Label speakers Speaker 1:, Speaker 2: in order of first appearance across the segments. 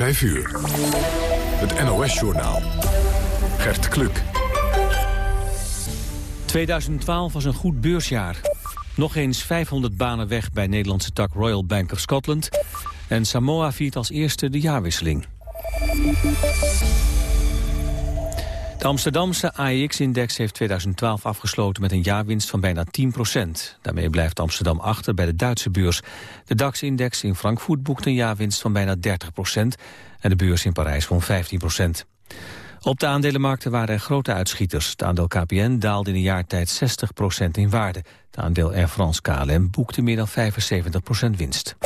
Speaker 1: 5 uur. Het NOS-journaal. Gert Kluk.
Speaker 2: 2012 was een goed beursjaar. Nog eens 500 banen weg bij Nederlandse tak Royal Bank of Scotland. En Samoa viert als eerste de jaarwisseling. De Amsterdamse AEX-index heeft 2012 afgesloten met een jaarwinst van bijna 10% Daarmee blijft Amsterdam achter bij de Duitse beurs. De DAX-index in Frankfurt boekt een jaarwinst van bijna 30% en de beurs in Parijs van 15% Op de aandelenmarkten waren er grote uitschieters. Het aandeel KPN daalde in een jaar tijd 60% in waarde. Het aandeel Air France KLM boekte meer dan 75% winst.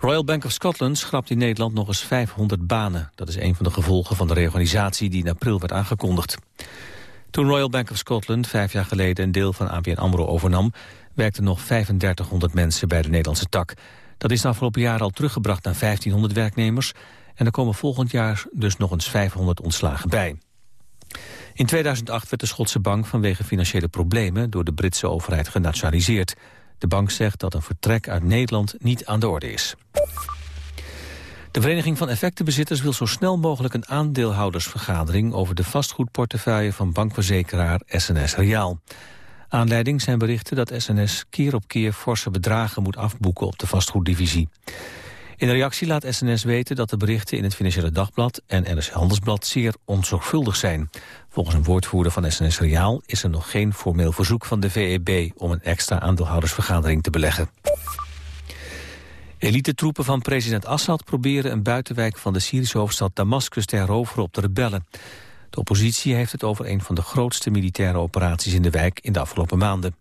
Speaker 2: Royal Bank of Scotland schrapt in Nederland nog eens 500 banen. Dat is een van de gevolgen van de reorganisatie die in april werd aangekondigd. Toen Royal Bank of Scotland vijf jaar geleden een deel van ABN AMRO overnam... werkten nog 3500 mensen bij de Nederlandse tak. Dat is de afgelopen jaar al teruggebracht naar 1500 werknemers... en er komen volgend jaar dus nog eens 500 ontslagen bij. In 2008 werd de Schotse bank vanwege financiële problemen... door de Britse overheid genationaliseerd. De bank zegt dat een vertrek uit Nederland niet aan de orde is. De Vereniging van Effectenbezitters wil zo snel mogelijk een aandeelhoudersvergadering over de vastgoedportefeuille van bankverzekeraar SNS Reaal. Aanleiding zijn berichten dat SNS keer op keer forse bedragen moet afboeken op de vastgoeddivisie. In reactie laat SNS weten dat de berichten in het Financiële Dagblad en NRC Handelsblad zeer onzorgvuldig zijn. Volgens een woordvoerder van SNS Reaal is er nog geen formeel verzoek van de VEB om een extra aandeelhoudersvergadering te beleggen. Elite-troepen van president Assad proberen een buitenwijk van de Syrische hoofdstad Damascus te heroveren op de rebellen. De oppositie heeft het over een van de grootste militaire operaties in de wijk in de afgelopen maanden.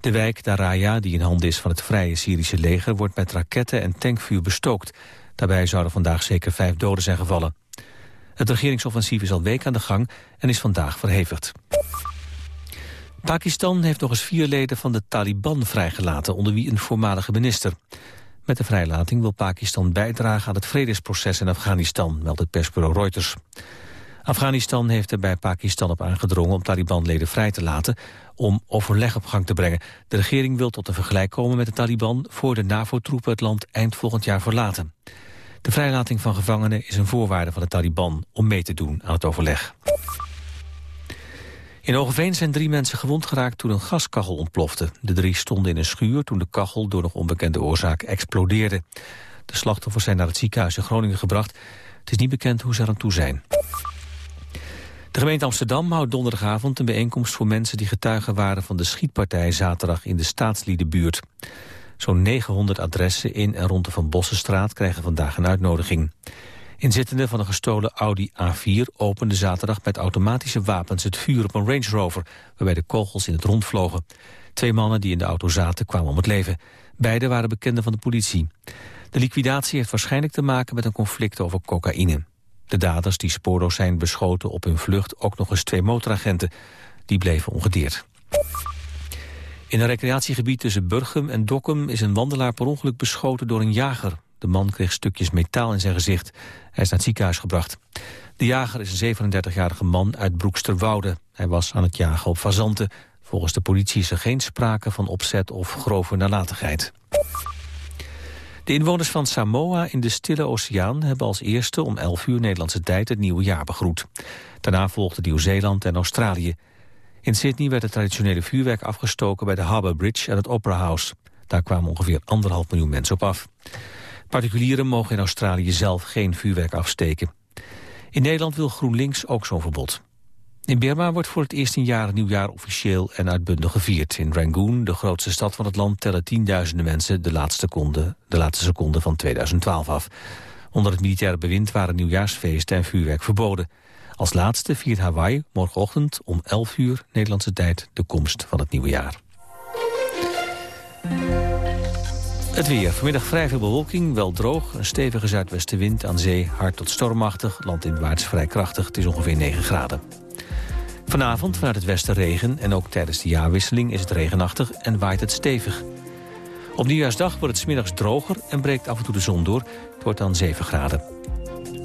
Speaker 2: De wijk Daraya, die in handen is van het Vrije Syrische leger, wordt met raketten en tankvuur bestookt. Daarbij zouden vandaag zeker vijf doden zijn gevallen. Het regeringsoffensief is al week aan de gang en is vandaag verhevigd. Pakistan heeft nog eens vier leden van de Taliban vrijgelaten, onder wie een voormalige minister. Met de vrijlating wil Pakistan bijdragen aan het vredesproces in Afghanistan, meldt het persbureau Reuters. Afghanistan heeft er bij Pakistan op aangedrongen om Taliban-leden vrij te laten om overleg op gang te brengen. De regering wil tot een vergelijk komen met de Taliban voor de NAVO-troepen het land eind volgend jaar verlaten. De vrijlating van gevangenen is een voorwaarde van de Taliban om mee te doen aan het overleg. In Hogeveen zijn drie mensen gewond geraakt toen een gaskachel ontplofte. De drie stonden in een schuur toen de kachel door nog onbekende oorzaak explodeerde. De slachtoffers zijn naar het ziekenhuis in Groningen gebracht. Het is niet bekend hoe ze eraan toe zijn. De gemeente Amsterdam houdt donderdagavond een bijeenkomst voor mensen die getuigen waren van de schietpartij zaterdag in de staatsliedenbuurt. Zo'n 900 adressen in en rond de Van Bossenstraat krijgen vandaag een uitnodiging. Inzittenden van een gestolen Audi A4 openden zaterdag met automatische wapens het vuur op een Range Rover, waarbij de kogels in het rond vlogen. Twee mannen die in de auto zaten kwamen om het leven. Beiden waren bekenden van de politie. De liquidatie heeft waarschijnlijk te maken met een conflict over cocaïne. De daders die spoorloos zijn beschoten op hun vlucht ook nog eens twee motoragenten. Die bleven ongedeerd. In een recreatiegebied tussen Burgum en Dokkum is een wandelaar per ongeluk beschoten door een jager. De man kreeg stukjes metaal in zijn gezicht. Hij is naar het ziekenhuis gebracht. De jager is een 37-jarige man uit Broeksterwoude. Hij was aan het jagen op fazanten. Volgens de politie is er geen sprake van opzet of grove nalatigheid. De inwoners van Samoa in de Stille Oceaan hebben als eerste om 11 uur Nederlandse tijd het nieuwe jaar begroet. Daarna volgden Nieuw-Zeeland en Australië. In Sydney werd het traditionele vuurwerk afgestoken bij de Harbour Bridge en het Opera House. Daar kwamen ongeveer anderhalf miljoen mensen op af. Particulieren mogen in Australië zelf geen vuurwerk afsteken. In Nederland wil GroenLinks ook zo'n verbod. In Burma wordt voor het eerst in jaren nieuwjaar officieel en uitbundig gevierd. In Rangoon, de grootste stad van het land, tellen tienduizenden mensen de laatste seconde, de laatste seconde van 2012 af. Onder het militaire bewind waren nieuwjaarsfeesten en vuurwerk verboden. Als laatste viert Hawaii morgenochtend om 11 uur Nederlandse tijd de komst van het nieuwe jaar. Het weer. Vanmiddag vrij veel bewolking, wel droog. Een stevige zuidwestenwind aan zee, hard tot stormachtig. Landinwaarts vrij krachtig, het is ongeveer 9 graden. Vanavond vanuit het westen regen en ook tijdens de jaarwisseling is het regenachtig en waait het stevig. Op nieuwjaarsdag wordt het smiddags droger en breekt af en toe de zon door. Het wordt dan 7 graden.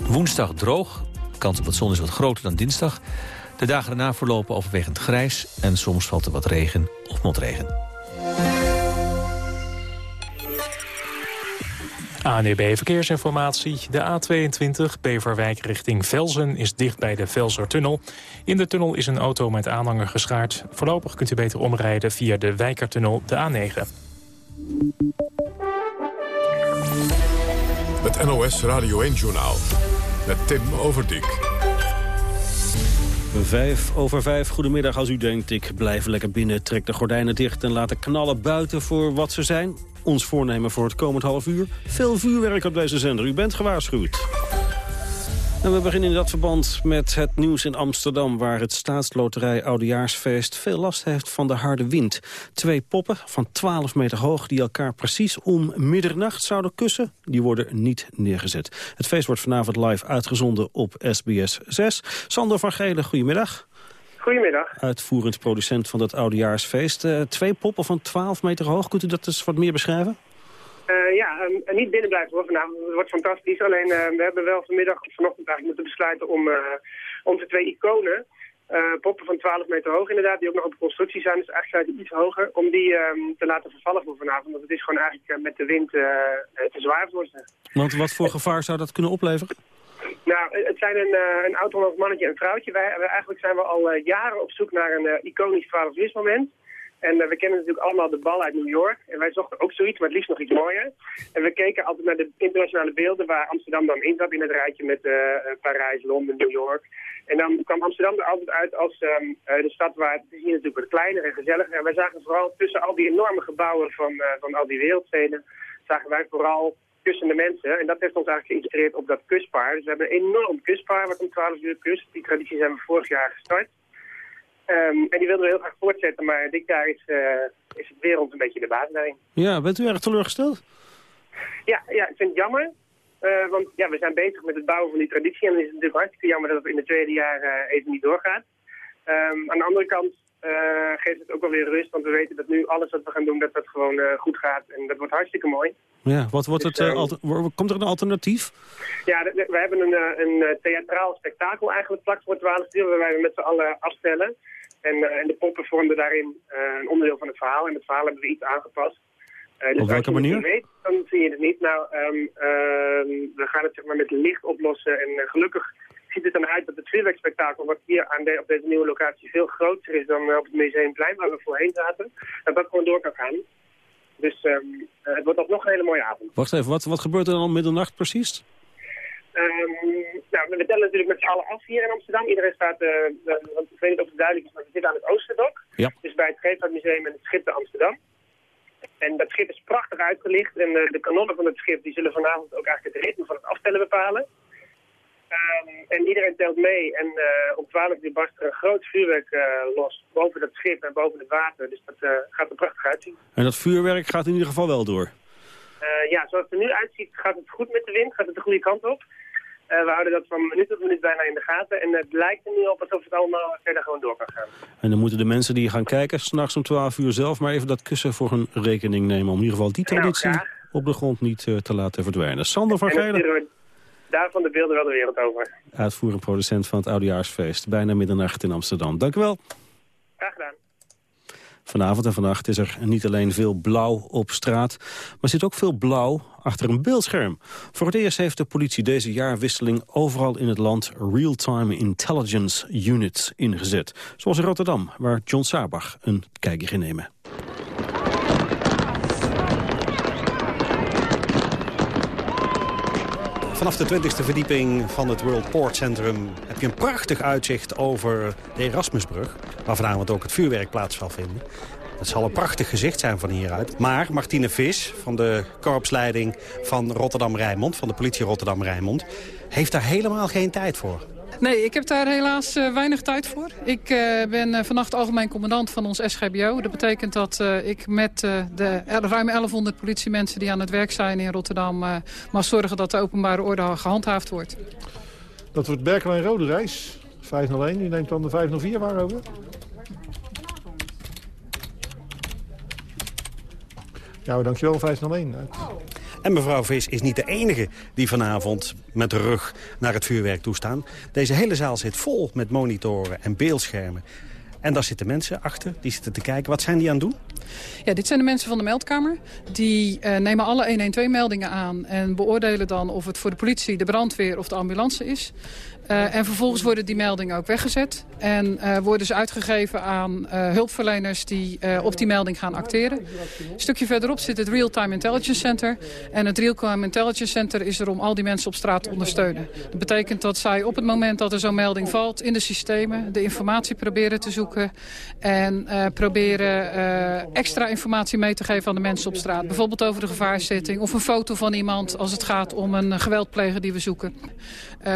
Speaker 2: Woensdag droog, kans op het zon is wat groter dan dinsdag. De dagen daarna verlopen overwegend grijs en soms valt er wat regen of motregen.
Speaker 3: ANUB Verkeersinformatie. De A22 Beverwijk richting Velzen is dicht bij de Velsertunnel. In de tunnel is een auto met aanhanger geschaard. Voorlopig kunt u beter omrijden via de Wijkertunnel, de A9.
Speaker 1: Het NOS Radio 1-journaal met Tim Overdijk.
Speaker 4: Vijf over vijf, goedemiddag. Als u denkt, ik blijf lekker binnen, trek de gordijnen dicht... en laat de knallen buiten voor wat ze zijn. Ons voornemen voor het komend half uur. Veel vuurwerk op deze zender. U bent gewaarschuwd. En we beginnen in dat verband met het nieuws in Amsterdam... waar het staatsloterij Oudejaarsfeest veel last heeft van de harde wind. Twee poppen van 12 meter hoog die elkaar precies om middernacht zouden kussen... die worden niet neergezet. Het feest wordt vanavond live uitgezonden op SBS 6. Sander van Gelen, goedemiddag.
Speaker 5: Goedemiddag.
Speaker 4: Uitvoerend producent van dat Oudejaarsfeest. Uh, twee poppen van 12 meter hoog, kunt u dat eens wat meer beschrijven?
Speaker 5: Uh, ja, um, niet binnen blijven hoor vanavond. Het wordt fantastisch. Alleen uh, we hebben wel vanmiddag of vanochtend eigenlijk moeten besluiten om uh, onze twee iconen, poppen van 12 meter hoog inderdaad, die ook nog op constructie zijn, dus eigenlijk zijn die iets hoger, om die um, te laten vervallen voor vanavond. Want het is gewoon eigenlijk met de wind te zwaar voor ze.
Speaker 4: Want wat voor gevaar zou dat kunnen opleveren?
Speaker 5: Nou, het zijn een, een oud mannetje en vrouwtje. Wij, wij, eigenlijk zijn we al jaren op zoek naar een iconisch 12 uur en uh, we kennen natuurlijk allemaal de bal uit New York. En wij zochten ook zoiets, maar het liefst nog iets mooier. En we keken altijd naar de internationale beelden waar Amsterdam dan in zat in het rijtje met uh, Parijs, Londen, New York. En dan kwam Amsterdam er altijd uit als um, de stad waar het hier natuurlijk wat kleiner en gezelliger. En wij zagen vooral tussen al die enorme gebouwen van, van al die wereldsteden, zagen wij vooral kussende mensen. En dat heeft ons eigenlijk geïnspireerd op dat kuspaar. Dus we hebben een enorm kuspaar wat om 12 uur kust. Die traditie zijn we vorig jaar gestart. Um, en die wilden we heel graag voortzetten, maar dit jaar is, uh, is het wereld een beetje de baas daarin.
Speaker 4: Ja, bent u erg teleurgesteld?
Speaker 5: Ja, ja ik vind het jammer. Uh, want ja, we zijn bezig met het bouwen van die traditie. En dan is het natuurlijk hartstikke jammer dat het in het tweede jaar uh, even niet doorgaat. Um, aan de andere kant geeft het ook wel weer rust. Want we weten dat nu alles wat we gaan doen, dat dat gewoon goed gaat. En dat wordt hartstikke mooi.
Speaker 4: Ja, wat wordt dus, het, um, komt er een alternatief?
Speaker 5: Ja, we hebben een, een theatraal spektakel eigenlijk vlak voor 12 uur. Waar wij met z'n allen afstellen. En, uh, en, de poppen vormden daarin uh, een onderdeel van het verhaal. En het verhaal hebben we iets aangepast.
Speaker 4: Uh, dus Op welke manier?
Speaker 5: weet, dan zie je het niet. Nou, um, we gaan het zeg maar met licht oplossen. En gelukkig ziet het dan uit dat het vuurwerkspektakel... wat hier aan de, op deze nieuwe locatie veel groter is dan op het Museumplein... waar we voorheen zaten, dat dat gewoon door kan gaan. Dus um, het wordt alsnog een hele mooie avond.
Speaker 4: Wacht even, wat, wat gebeurt er dan middernacht precies?
Speaker 5: Um, nou, we tellen natuurlijk met z'n allen af hier in Amsterdam. Iedereen staat, uh, want ik weet niet of het duidelijk is, maar we zitten aan het Oosterdok.
Speaker 4: Ja.
Speaker 5: Dus bij het Scheepvaartmuseum en het schip de Amsterdam. En dat schip is prachtig uitgelicht en uh, de kanonnen van het schip die zullen vanavond ook eigenlijk het ritme van het afstellen bepalen. Um, en iedereen telt mee en uh, om 12 uur barst er een groot vuurwerk uh, los boven dat schip en boven het water. Dus dat gaat er prachtig uitzien.
Speaker 4: En dat vuurwerk gaat in ieder geval wel door?
Speaker 5: ja, zoals het er nu uitziet gaat het goed met de wind, gaat het de goede kant op. Uh, we houden dat van minuut tot minuut bijna in de gaten. En het lijkt er nu op alsof het allemaal verder gewoon door kan gaan.
Speaker 4: En dan moeten de mensen die gaan kijken, s'nachts om 12 uur zelf... maar even dat kussen voor hun rekening nemen. Om in ieder geval die nou, traditie nou, op de grond niet uh, te laten verdwijnen. Sander van Geilen.
Speaker 5: Daarvan de beelden wel de wereld over.
Speaker 4: Uitvoerend producent van het Oudejaarsfeest. Bijna middernacht in Amsterdam. Dank u wel.
Speaker 5: Graag gedaan.
Speaker 4: Vanavond en vannacht is er niet alleen veel blauw op straat... maar zit ook veel blauw achter een beeldscherm. Voor het eerst heeft de politie deze jaarwisseling overal in het land... real-time intelligence units ingezet. Zoals in Rotterdam, waar John Sabach een kijkje ging nemen.
Speaker 6: Vanaf de 20e verdieping van het World Port Centrum heb je een prachtig uitzicht over de Erasmusbrug. Waar vanavond ook het vuurwerk plaats zal vinden. Het zal een prachtig gezicht zijn van hieruit. Maar Martine Vis van de korpsleiding van Rotterdam-Rijnmond, van de politie Rotterdam-Rijnmond, heeft daar helemaal geen tijd voor.
Speaker 7: Nee, ik heb daar helaas uh, weinig tijd voor. Ik uh, ben uh, vannacht algemeen commandant van ons SGBO. Dat betekent dat ik met de ruim 1100 politiemensen die aan het werk zijn in Rotterdam... mag zorgen dat de openbare orde gehandhaafd wordt.
Speaker 8: Dat wordt Berkel en Rode Reis. 501, u neemt dan de 504 waarover? Ja, dankjewel, 501.
Speaker 6: En mevrouw Vis is niet de enige die vanavond met de rug naar het vuurwerk toestaan. Deze hele zaal zit vol met monitoren en beeldschermen. En daar zitten mensen achter, die zitten te kijken. Wat zijn die aan het doen?
Speaker 7: Ja, dit zijn de mensen van de meldkamer. Die uh, nemen alle 112-meldingen aan en beoordelen dan of het voor de politie, de brandweer of de ambulance is. Uh, en vervolgens worden die meldingen ook weggezet. En uh, worden ze uitgegeven aan uh, hulpverleners die op die melding gaan acteren. Een stukje verderop zit het Real-Time Intelligence Center. En het Real-Time Intelligence Center is er om al die mensen op straat te ondersteunen. Dat betekent dat zij op het moment dat er zo'n melding valt in de systemen... de informatie proberen te zoeken. En proberen extra informatie mee te geven aan de mensen op straat. Bijvoorbeeld over de gevaarzetting of een foto van iemand... als het gaat om een geweldpleger die we zoeken.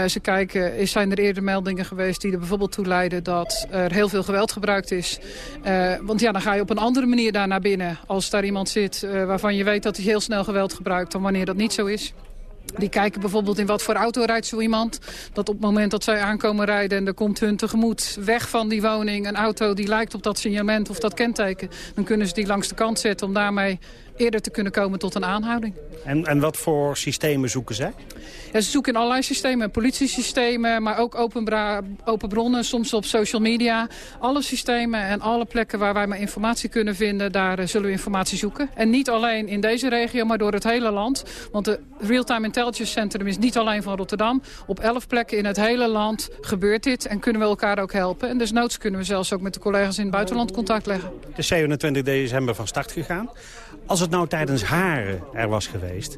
Speaker 7: ze kijken zijn er eerder meldingen geweest die er bijvoorbeeld toe leiden dat er heel veel geweld gebruikt is. Uh, want ja, dan ga je op een andere manier daar naar binnen. Als daar iemand zit uh, waarvan je weet dat hij heel snel geweld gebruikt dan wanneer dat niet zo is. Die kijken bijvoorbeeld in wat voor auto rijdt zo iemand. Dat op het moment dat zij aankomen rijden en er komt hun tegemoet weg van die woning... een auto die lijkt op dat signalement of dat kenteken... dan kunnen ze die langs de kant zetten om daarmee eerder te kunnen komen tot een aanhouding.
Speaker 6: En, en wat voor systemen zoeken zij?
Speaker 7: Ja, ze zoeken in allerlei systemen. Politiesystemen, maar ook open, open bronnen, soms op social media. Alle systemen en alle plekken waar wij maar informatie kunnen vinden... daar uh, zullen we informatie zoeken. En niet alleen in deze regio, maar door het hele land. Want de Real-Time Intelligence Centrum is niet alleen van Rotterdam. Op elf plekken in het hele land gebeurt dit en kunnen we elkaar ook helpen. En dus noods kunnen we zelfs ook met de collega's in het buitenland contact leggen.
Speaker 6: Het is 27 december van start gegaan. Als het nou tijdens haren er was geweest...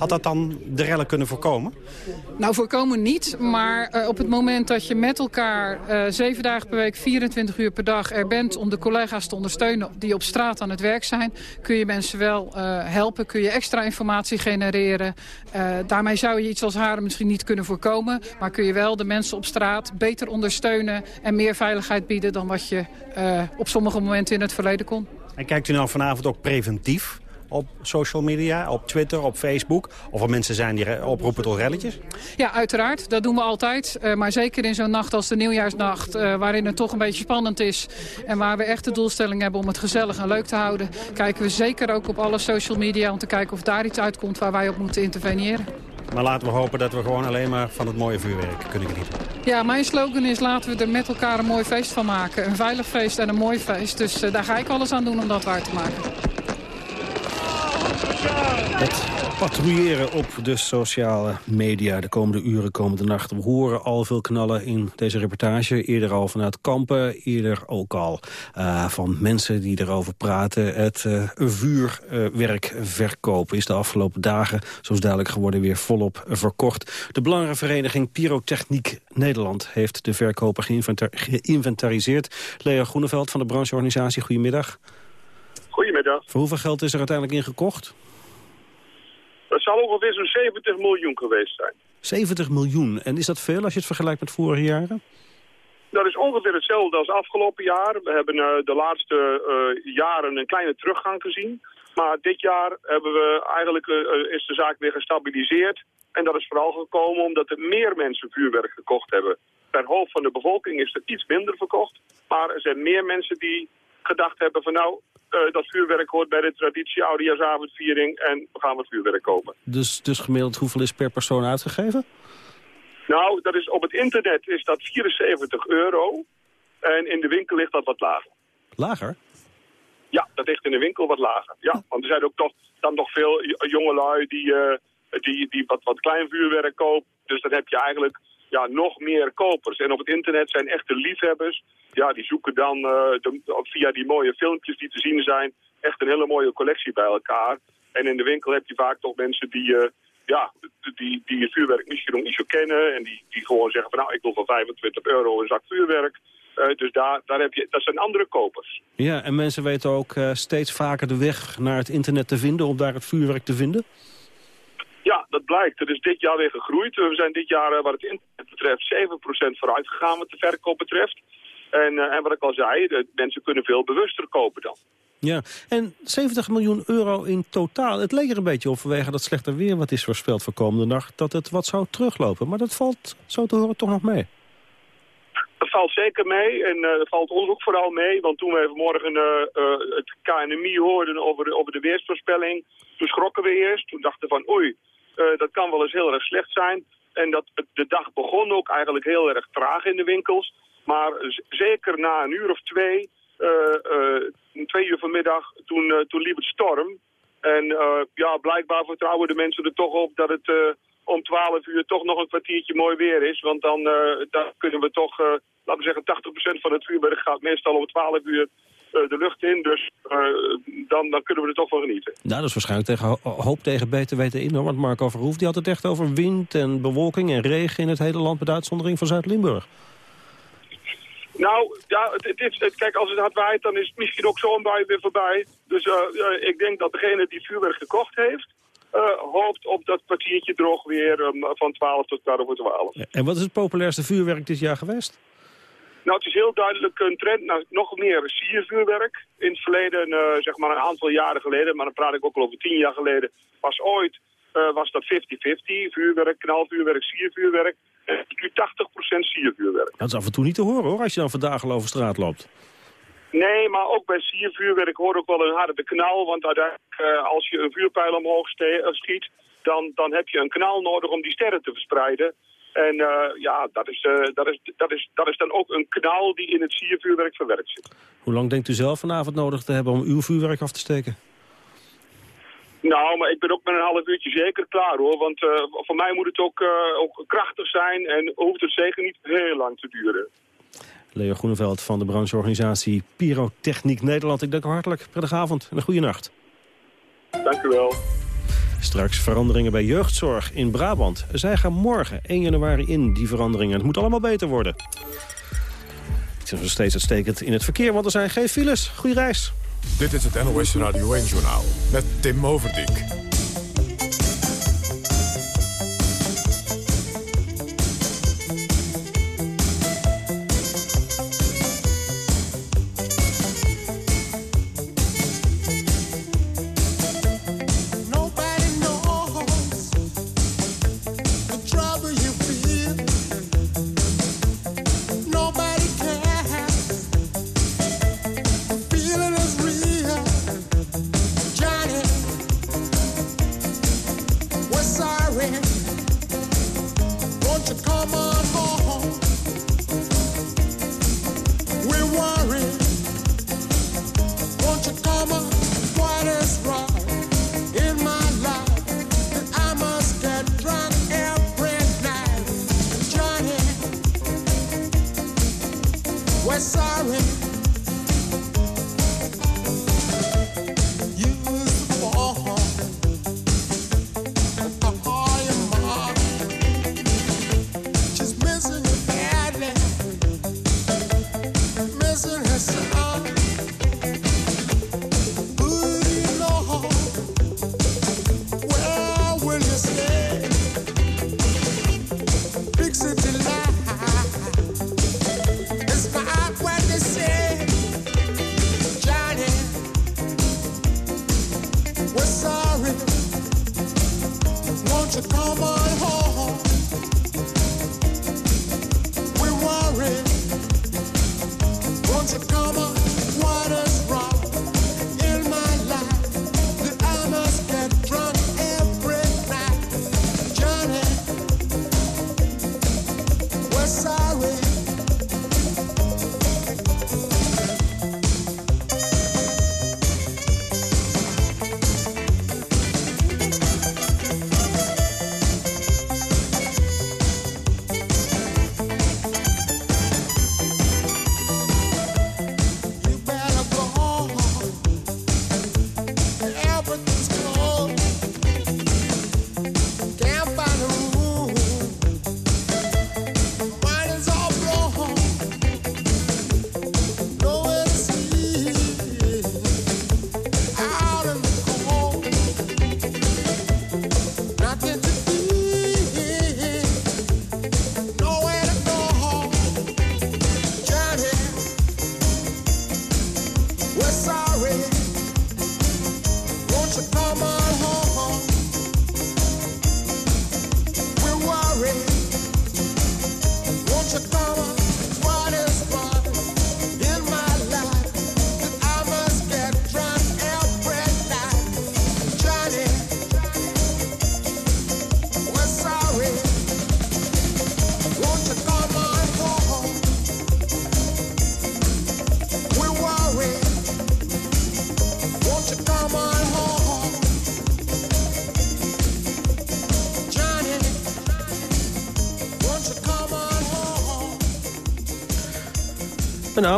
Speaker 6: Had dat dan de rellen kunnen voorkomen?
Speaker 7: Nou, voorkomen niet. Maar uh, op het moment dat je met elkaar uh, zeven dagen per week, 24 uur per dag er bent... om de collega's te ondersteunen die op straat aan het werk zijn... kun je mensen wel uh, helpen, kun je extra informatie genereren. daarmee zou je iets als haren misschien niet kunnen voorkomen... maar kun je wel de mensen op straat beter ondersteunen... en meer veiligheid bieden dan wat je op sommige momenten in het verleden kon.
Speaker 6: En kijkt u nou vanavond ook preventief op social media, op Twitter, op Facebook? Of er mensen zijn die oproepen tot relletjes?
Speaker 7: Ja, uiteraard. Dat doen we altijd. Uh, maar zeker in zo'n nacht als de nieuwjaarsnacht... Uh, waarin het toch een beetje spannend is... en waar we echt de doelstelling hebben om het gezellig en leuk te houden... kijken we zeker ook op alle social media... om te kijken of daar iets uitkomt waar wij op moeten interveneren.
Speaker 6: Maar laten we hopen dat we gewoon alleen maar van het mooie vuurwerk kunnen genieten.
Speaker 7: Ja, mijn slogan is laten we er met elkaar een mooi feest van maken. Een veilig feest en een mooi feest. Dus uh, daar ga ik alles aan doen om dat waar te maken.
Speaker 4: Het patrouilleren op de sociale media de komende uren, komende nacht. We horen al veel knallen in deze reportage. Eerder al vanuit kampen, eerder ook al uh, van mensen die erover praten. Het uh, vuurwerk uh, verkopen is de afgelopen dagen, zoals duidelijk geworden, weer volop verkocht. De Belangenvereniging Pyrotechniek Nederland heeft de verkoper geïnventariseerd. Lea Groeneveld van de brancheorganisatie, goedemiddag.
Speaker 9: Goedemiddag.
Speaker 4: Voor hoeveel geld is er uiteindelijk ingekocht?
Speaker 9: Dat zal ongeveer zo'n 70 miljoen geweest zijn.
Speaker 4: 70 miljoen. En is dat veel als je het vergelijkt met vorige jaren?
Speaker 9: Dat is ongeveer hetzelfde als afgelopen jaar. We hebben uh, de laatste uh, jaren een kleine teruggang gezien. Maar dit jaar hebben we eigenlijk, uh, is de zaak weer gestabiliseerd. En dat is vooral gekomen omdat er meer mensen vuurwerk gekocht hebben. Per hoofd van de bevolking is er iets minder verkocht. Maar er zijn meer mensen die gedacht hebben van nou, uh, dat vuurwerk hoort bij de traditie oudejaarsavondviering en we gaan wat vuurwerk kopen.
Speaker 4: Dus, dus gemiddeld hoeveel is per persoon uitgegeven?
Speaker 9: Nou, dat is, op het internet is dat 74 euro en in de winkel ligt dat wat lager.
Speaker 4: Lager?
Speaker 9: Ja, dat ligt in de winkel wat lager. Ja, want er zijn ook toch dan nog veel jongelui die, uh, die, die wat, wat klein vuurwerk kopen. Dus dan heb je eigenlijk ja, nog meer kopers. En op het internet zijn echte liefhebbers. Ja, die zoeken dan uh, via die mooie filmpjes die te zien zijn... echt een hele mooie collectie bij elkaar. En in de winkel heb je vaak toch mensen die... Uh, ja, die, die het vuurwerk misschien nog niet zo kennen... en die, die gewoon zeggen van nou, ik wil voor 25 euro een zak vuurwerk... Uh, dus daar, daar heb je, dat zijn andere kopers.
Speaker 4: Ja, en mensen weten ook steeds vaker de weg naar het internet te vinden... om daar het vuurwerk te vinden?
Speaker 9: Ja, dat blijkt. Het is dit jaar weer gegroeid. We zijn dit jaar, uh, wat het internet betreft, 7% vooruit gegaan wat de verkoop betreft. En, uh, en wat ik al zei, de mensen kunnen veel bewuster kopen dan.
Speaker 4: Ja, en 70 miljoen euro in totaal. Het leek er een beetje op vanwege dat slechte weer wat is voorspeld voor komende nacht... dat het wat zou teruglopen. Maar dat valt, zo te horen, toch nog mee.
Speaker 9: Dat valt zeker mee en uh, dat valt ons ook vooral mee. Want toen we vanmorgen uh, uh, het KNMI hoorden over over de weersvoorspelling... toen schrokken we eerst. Toen dachten we van oei, dat kan wel eens heel erg slecht zijn. En dat, de dag begon ook eigenlijk heel erg traag in de winkels. Maar zeker na een uur of twee, twee uur vanmiddag, toen, toen liep het storm. En ja, blijkbaar vertrouwen de mensen er toch op dat het om 12 uur toch nog een kwartiertje mooi weer is. Want dan, dan kunnen we toch, laten we zeggen, 80% van het vuurwerk gaat meestal om 12 uur de lucht in. Dus dan, dan kunnen we er toch van genieten.
Speaker 4: Nou, dat is waarschijnlijk tegen, hoop tegen beter weten in. Hoor. Want Marco Verhoef die had het echt over wind en bewolking en regen in het hele land... met uitzondering van Zuid-Limburg.
Speaker 9: Nou, ja, het, het is, het, kijk, als het hard waait, dan is het misschien ook zo'n bui weer voorbij. Dus uh, uh, ik denk dat degene die vuurwerk gekocht heeft, uh, hoopt op dat kwartiertje droog weer um, van 12 tot kwart over 12.
Speaker 4: En wat is het populairste vuurwerk dit jaar geweest?
Speaker 9: Nou, het is heel duidelijk een trend naar nog meer siervuurwerk. In het verleden, zeg maar een aantal jaren geleden, maar dan praat ik ook al over tien jaar geleden, was ooit uh, was dat 50-50. Vuurwerk, knalvuurwerk, siervuurwerk. En nu 80% siervuurwerk.
Speaker 4: Dat is af en toe niet te horen hoor, als je dan vandaag al over straat loopt.
Speaker 9: Nee, maar ook bij siervuurwerk hoort ook wel een harde knal. Want uiteindelijk, uh, als je een vuurpijl omhoog schiet, dan, dan heb je een knal nodig om die sterren te verspreiden. En uh, ja, dat is, dat, is, dat, is, dat is dan ook een knal die in het siervuurwerk verwerkt zit.
Speaker 4: Hoe lang denkt u zelf vanavond nodig te hebben om uw vuurwerk af te steken?
Speaker 9: Nou, maar ik ben ook met een half uurtje zeker klaar hoor. Want uh, voor mij moet het ook, ook krachtig zijn en hoeft het zeker niet heel lang te duren.
Speaker 4: Leo Groeneveld van de brancheorganisatie Pyrotechniek Nederland. Ik dank u hartelijk. Prettige avond en een goede nacht.
Speaker 9: Dank u wel.
Speaker 4: Straks veranderingen bij jeugdzorg in Brabant. Zij gaan morgen 1 januari in, die veranderingen. Het moet allemaal beter worden. Het is nog steeds uitstekend in het verkeer, want er zijn geen files. Goeie reis.
Speaker 1: Dit is het NOS Radio 1-journaal met Tim Overdijk.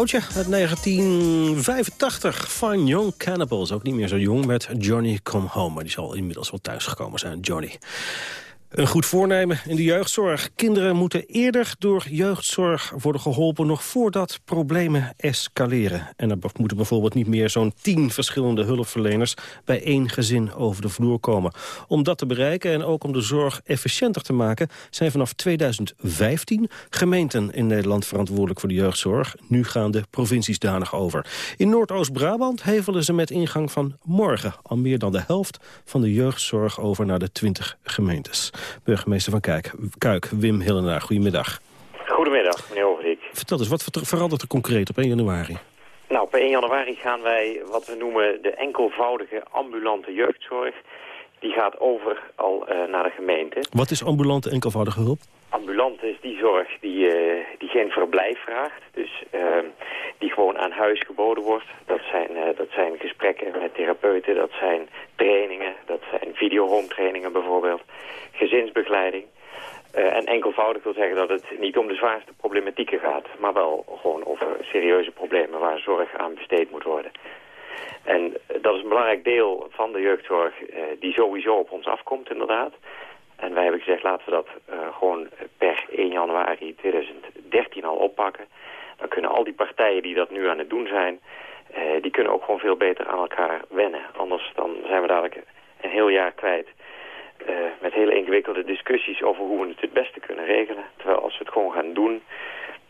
Speaker 4: Oudje uit 1985 van Young Cannibals. Ook niet meer zo jong met Johnny Come Home. Maar die zal inmiddels wel thuisgekomen zijn, Johnny. Een goed voornemen in de jeugdzorg. Kinderen moeten eerder door jeugdzorg worden geholpen... nog voordat problemen escaleren. En er moeten bijvoorbeeld niet meer zo'n tien verschillende hulpverleners... bij één gezin over de vloer komen. Om dat te bereiken en ook om de zorg efficiënter te maken... zijn vanaf 2015 gemeenten in Nederland verantwoordelijk voor de jeugdzorg. Nu gaan de provincies daar nog over. In Noordoost-Brabant hevelen ze met ingang van morgen... al meer dan de helft van de jeugdzorg over naar de 20 gemeentes burgemeester van Kuik, Kuik Wim Hillenaar. Goedemiddag.
Speaker 10: Goedemiddag, meneer Overdiek.
Speaker 4: Vertel eens, wat verandert er concreet op 1 januari?
Speaker 10: Nou, op 1 januari gaan wij wat we noemen de enkelvoudige ambulante jeugdzorg. Die gaat over al uh, naar de gemeente.
Speaker 4: Wat is ambulante enkelvoudige hulp?
Speaker 10: Ambulant is die zorg die, uh, die geen verblijf vraagt. Dus uh, die gewoon aan huis geboden wordt. Dat zijn, uh, dat zijn gesprekken met therapeuten, dat zijn trainingen, dat zijn videohome trainingen bijvoorbeeld. Gezinsbegeleiding. Uh, en enkelvoudig wil zeggen dat het niet om de zwaarste problematieken gaat. Maar wel gewoon over serieuze problemen waar zorg aan besteed moet worden. En dat is een belangrijk deel van de jeugdzorg die sowieso op ons afkomt inderdaad. En wij hebben gezegd, laten we dat uh, gewoon per 1 januari 2013 al oppakken. Dan kunnen al die partijen die dat nu aan het doen zijn... Uh, die kunnen ook gewoon veel beter aan elkaar wennen. Anders dan zijn we dadelijk een heel jaar kwijt... Met hele ingewikkelde discussies over hoe we het het beste kunnen regelen. Terwijl als we het gewoon gaan doen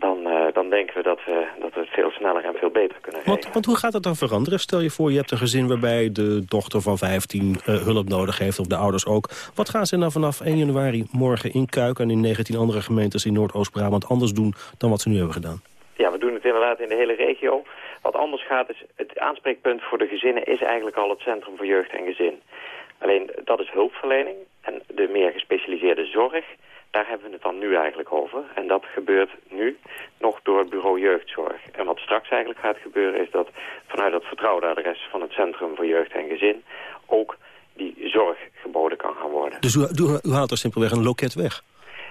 Speaker 10: dan, uh, dan denken we dat, we dat we het veel sneller en veel beter kunnen regelen.
Speaker 4: Want, want hoe gaat het dan veranderen? Stel je voor, je hebt een gezin waarbij de dochter van 15 uh, hulp nodig heeft, of de ouders ook. Wat gaan ze nou vanaf 1 januari morgen in Kuik en in 19 andere gemeentes in Noordoost-Brabant anders doen dan wat ze nu hebben gedaan?
Speaker 10: Ja, we doen het inderdaad in de hele regio. Wat anders gaat is, het aanspreekpunt voor de gezinnen is eigenlijk al het Centrum voor Jeugd en Gezin. Alleen, dat is hulpverlening en de meer gespecialiseerde zorg daar hebben we het dan nu eigenlijk over. En dat gebeurt nu nog door het bureau jeugdzorg. En wat straks eigenlijk gaat gebeuren is dat vanuit dat vertrouwde adres van het Centrum voor Jeugd en Gezin ook die zorg geboden kan gaan worden.
Speaker 4: Dus u, u, u haalt er simpelweg een loket weg?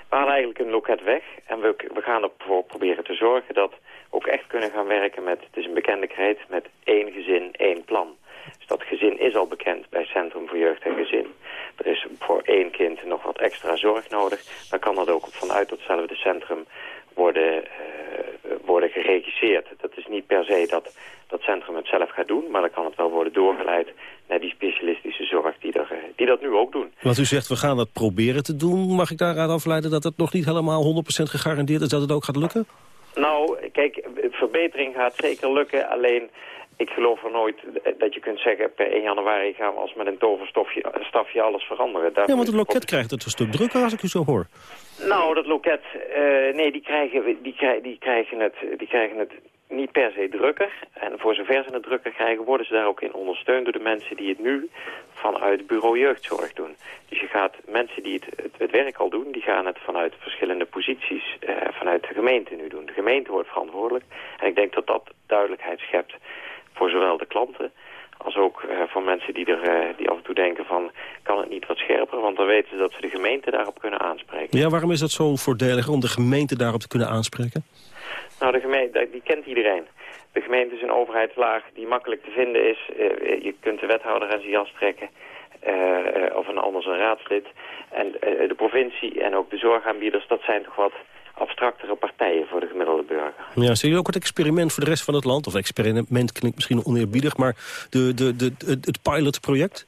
Speaker 10: We halen eigenlijk een loket weg en we, we gaan ervoor proberen te zorgen dat we ook echt kunnen gaan werken met, het is een bekende kreet, met één gezin, één plan. Dus dat gezin is al bekend bij Centrum voor Jeugd en Gezin. Er is voor één kind nog wat extra zorg nodig. Dan kan dat ook vanuit datzelfde centrum worden, uh, worden geregisseerd. Dat is niet per se dat dat centrum het zelf gaat doen, maar dan kan het wel worden doorgeleid naar die specialistische zorg die, er, die dat nu ook doen.
Speaker 4: Want u zegt, we gaan dat proberen te doen. Mag ik daaruit afleiden dat het nog niet helemaal 100% gegarandeerd is dat het ook gaat lukken?
Speaker 10: Nou, kijk, verbetering gaat zeker lukken. Alleen ik geloof er nooit dat je kunt zeggen... per 1 januari gaan we als met een toverstafje alles veranderen.
Speaker 4: Daar ja, want het loket krijgt het een stuk drukker als ik u zo hoor.
Speaker 10: Nou, dat loket... Uh, nee, die krijgen, die, krijgen, die, krijgen het, die krijgen het niet per se drukker. En voor zover ze het drukker krijgen, worden ze daar ook in ondersteund... door de mensen die het nu vanuit bureau jeugdzorg doen. Dus je gaat mensen die het, het, het werk al doen... die gaan het vanuit verschillende posities uh, vanuit de gemeente nu doen. De gemeente wordt verantwoordelijk. En ik denk dat dat duidelijkheid schept voor zowel de klanten als ook uh, voor mensen die, er, uh, die af en toe denken van... kan het niet wat scherper? Want dan weten ze dat ze de gemeente daarop kunnen aanspreken.
Speaker 4: Ja, waarom is dat zo voordelig om de gemeente daarop te kunnen aanspreken?
Speaker 10: Nou, de gemeente, die kent iedereen. De gemeente is een overheidslaag die makkelijk te vinden is. Uh, je kunt de wethouder aan zijn jas trekken. of een anders een raadslid. En de provincie en ook de zorgaanbieders, dat zijn toch wat abstractere partijen voor de gemiddelde burger.
Speaker 4: Ja, zie je ook het experiment voor de rest van het land? Of experiment klinkt misschien oneerbiedig, maar de, de, de, het pilotproject?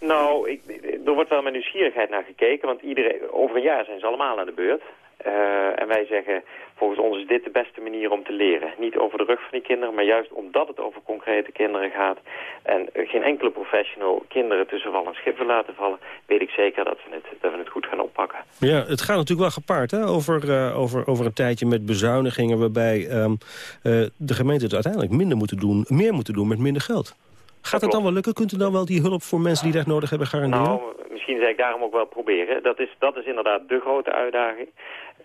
Speaker 10: Nou, ik, er wordt wel met nieuwsgierigheid naar gekeken, want iedereen, over een jaar zijn ze allemaal aan de beurt. Uh, en wij zeggen, volgens ons is dit de beste manier om te leren. Niet over de rug van die kinderen, maar juist omdat het over concrete kinderen gaat... en geen enkele professional kinderen tussen wal en schip wil laten vallen... weet ik zeker dat we het, dat we het goed gaan oppakken.
Speaker 4: Ja, het gaat natuurlijk wel gepaard hè? Over, uh, over, over een tijdje met bezuinigingen... waarbij um, uh, de gemeenten het uiteindelijk minder moeten doen, meer moeten doen met minder geld. Gaat het dan wel lukken? Kunt u dan wel die hulp voor mensen die dat nodig hebben garanderen?
Speaker 10: Nou, misschien zou ik daarom ook wel proberen. Dat is, dat is inderdaad de grote uitdaging.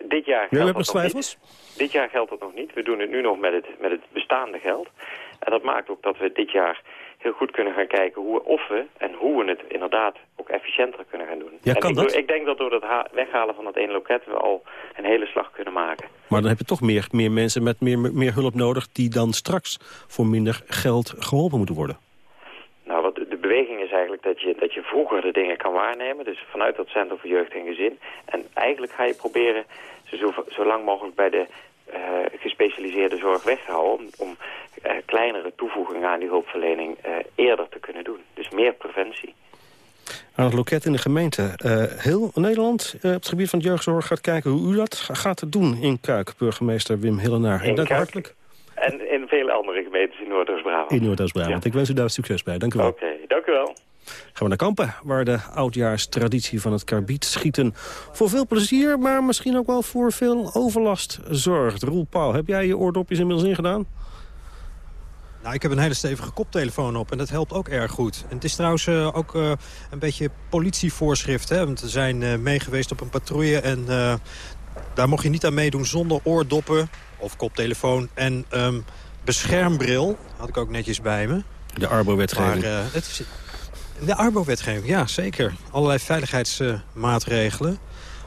Speaker 10: Dit jaar
Speaker 4: geldt ja, dat twijfels?
Speaker 10: Dit jaar geldt dat nog niet. We doen het nu nog met het, met het bestaande geld. En dat maakt ook dat we dit jaar heel goed kunnen gaan kijken hoe, of we en hoe we het inderdaad ook efficiënter kunnen gaan doen.
Speaker 4: Ja, kan
Speaker 10: ik,
Speaker 4: dat?
Speaker 10: ik denk dat door het weghalen van dat ene loket we al een hele slag kunnen maken.
Speaker 4: Maar dan heb je toch meer, meer mensen met meer, meer hulp nodig... die dan straks voor minder geld geholpen moeten worden.
Speaker 10: Nou, wat de, de beweging is eigenlijk dat je, dat je vroeger de dingen kan waarnemen. Dus vanuit dat Centrum voor Jeugd en Gezin. En eigenlijk ga je proberen ze zo, zo lang mogelijk bij de uh, gespecialiseerde zorg weg te houden... om, om uh, kleinere toevoegingen aan die hulpverlening uh, eerder te kunnen doen. Dus meer preventie.
Speaker 4: Aan het loket in de gemeente. heel Nederland op het gebied van de jeugdzorg gaat kijken hoe u dat gaat doen in Kuik. Burgemeester Wim Hillenaar.
Speaker 10: In
Speaker 4: Dank
Speaker 10: Kuik.
Speaker 4: hartelijk.
Speaker 10: En in vele andere gemeentes in Noordoost-Brabant.
Speaker 4: In Noordoost-Brabant.
Speaker 10: Ja.
Speaker 4: Ik wens u daar succes bij. Dank u wel.
Speaker 10: Oké, okay, dank u wel.
Speaker 4: Gaan we naar Kampen, waar de oudjaarstraditie van het karbiet schieten... voor veel plezier, maar misschien ook wel voor veel overlast zorgt. Roel Pauw, heb jij je oordopjes inmiddels ingedaan?
Speaker 11: Nou, ik heb een hele stevige koptelefoon op en dat helpt ook erg goed. En het is trouwens uh, ook uh, een beetje politievoorschrift. Hè? Want we zijn uh, meegeweest op een patrouille en daar mocht je niet aan meedoen zonder oordoppen of koptelefoon en um, beschermbril. Had ik ook netjes bij me.
Speaker 4: De Arbo-wetgeving.
Speaker 11: Maar het is de Arbo-wetgeving, ja, zeker. Allerlei veiligheidsmaatregelen.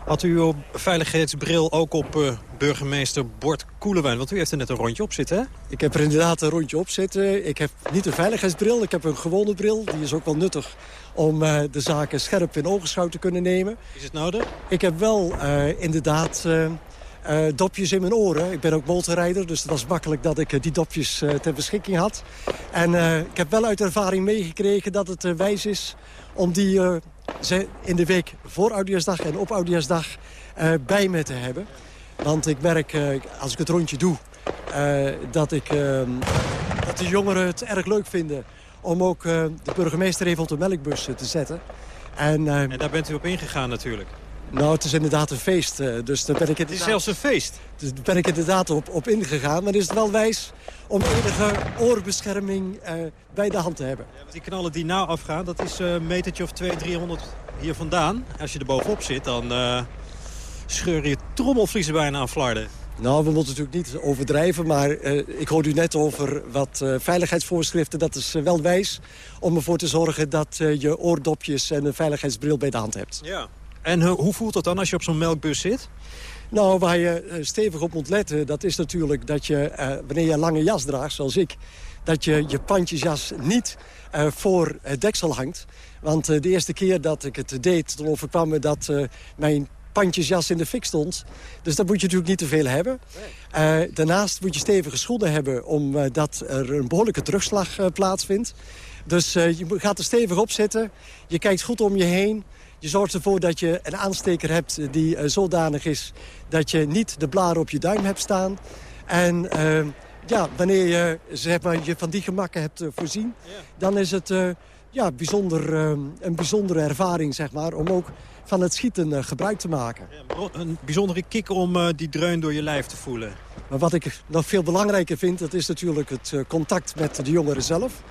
Speaker 11: Had u uw veiligheidsbril ook op uh, burgemeester Bord Koelewijn? Want u heeft er net een rondje op zitten, hè?
Speaker 12: Ik heb er inderdaad een rondje op zitten. Ik heb niet een veiligheidsbril, ik heb een gewone bril. Die is ook wel nuttig om uh, de zaken scherp in ogenschouw te kunnen nemen.
Speaker 11: Is het nodig?
Speaker 12: Ik heb wel uh, inderdaad... Uh, dopjes in mijn oren. Ik ben ook motorrijder, dus het was makkelijk dat ik die dopjes ter beschikking had. En ik heb wel uit ervaring meegekregen dat het wijs is om die in de week voor Oudejaarsdag en op Oudejaarsdag uh, bij me te hebben. Want ik merk, als ik het rondje doe, dat, ik, dat de jongeren het erg leuk vinden... om ook de burgemeester even op de melkbus te zetten. En,
Speaker 11: en daar bent u op ingegaan natuurlijk.
Speaker 12: Nou, het is inderdaad een feest. Dus daar ben ik
Speaker 11: het is zelfs een feest?
Speaker 12: Dus daar ben ik inderdaad op, op ingegaan. Maar is het wel wijs om enige oorbescherming uh, bij de hand te hebben.
Speaker 11: Ja, die knallen die nou afgaan, dat is een metertje of 200, 300 hier vandaan. Als je er bovenop zit, dan uh, scheur je trommelvliezen bijna aan flarden.
Speaker 12: Nou, we moeten natuurlijk niet overdrijven, maar uh, ik hoorde u net over wat uh, veiligheidsvoorschriften. Dat is uh, wel wijs om ervoor te zorgen dat je oordopjes en een veiligheidsbril bij de hand hebt.
Speaker 11: Ja. En hoe voelt dat dan als je op zo'n melkbus zit?
Speaker 12: Nou, waar je stevig op moet letten, dat is natuurlijk dat je, wanneer je een lange jas draagt, zoals ik... dat je je pandjesjas niet uh, voor het deksel hangt. Want de eerste keer dat ik het deed, toen overkwam me dat mijn pandjesjas in de fik stond. Dus dat moet je natuurlijk niet te veel hebben. Daarnaast moet je stevige schoenen hebben... omdat er een behoorlijke terugslag plaatsvindt. Dus je gaat er stevig op zitten. Je kijkt goed om je heen. Je zorgt ervoor dat je een aansteker hebt die uh, zodanig is... dat je niet de blaren op je duim hebt staan. En uh, ja, wanneer je, zeg maar, je van die gemakken hebt uh, voorzien... Dan is het ja, bijzonder, een bijzondere ervaring zeg maar, om ook van het schieten gebruik te maken.
Speaker 11: Ja, een bijzondere kick om die dreun door je lijf te voelen.
Speaker 12: Maar wat ik nog veel belangrijker vind... dat is natuurlijk het contact met de jongeren zelf.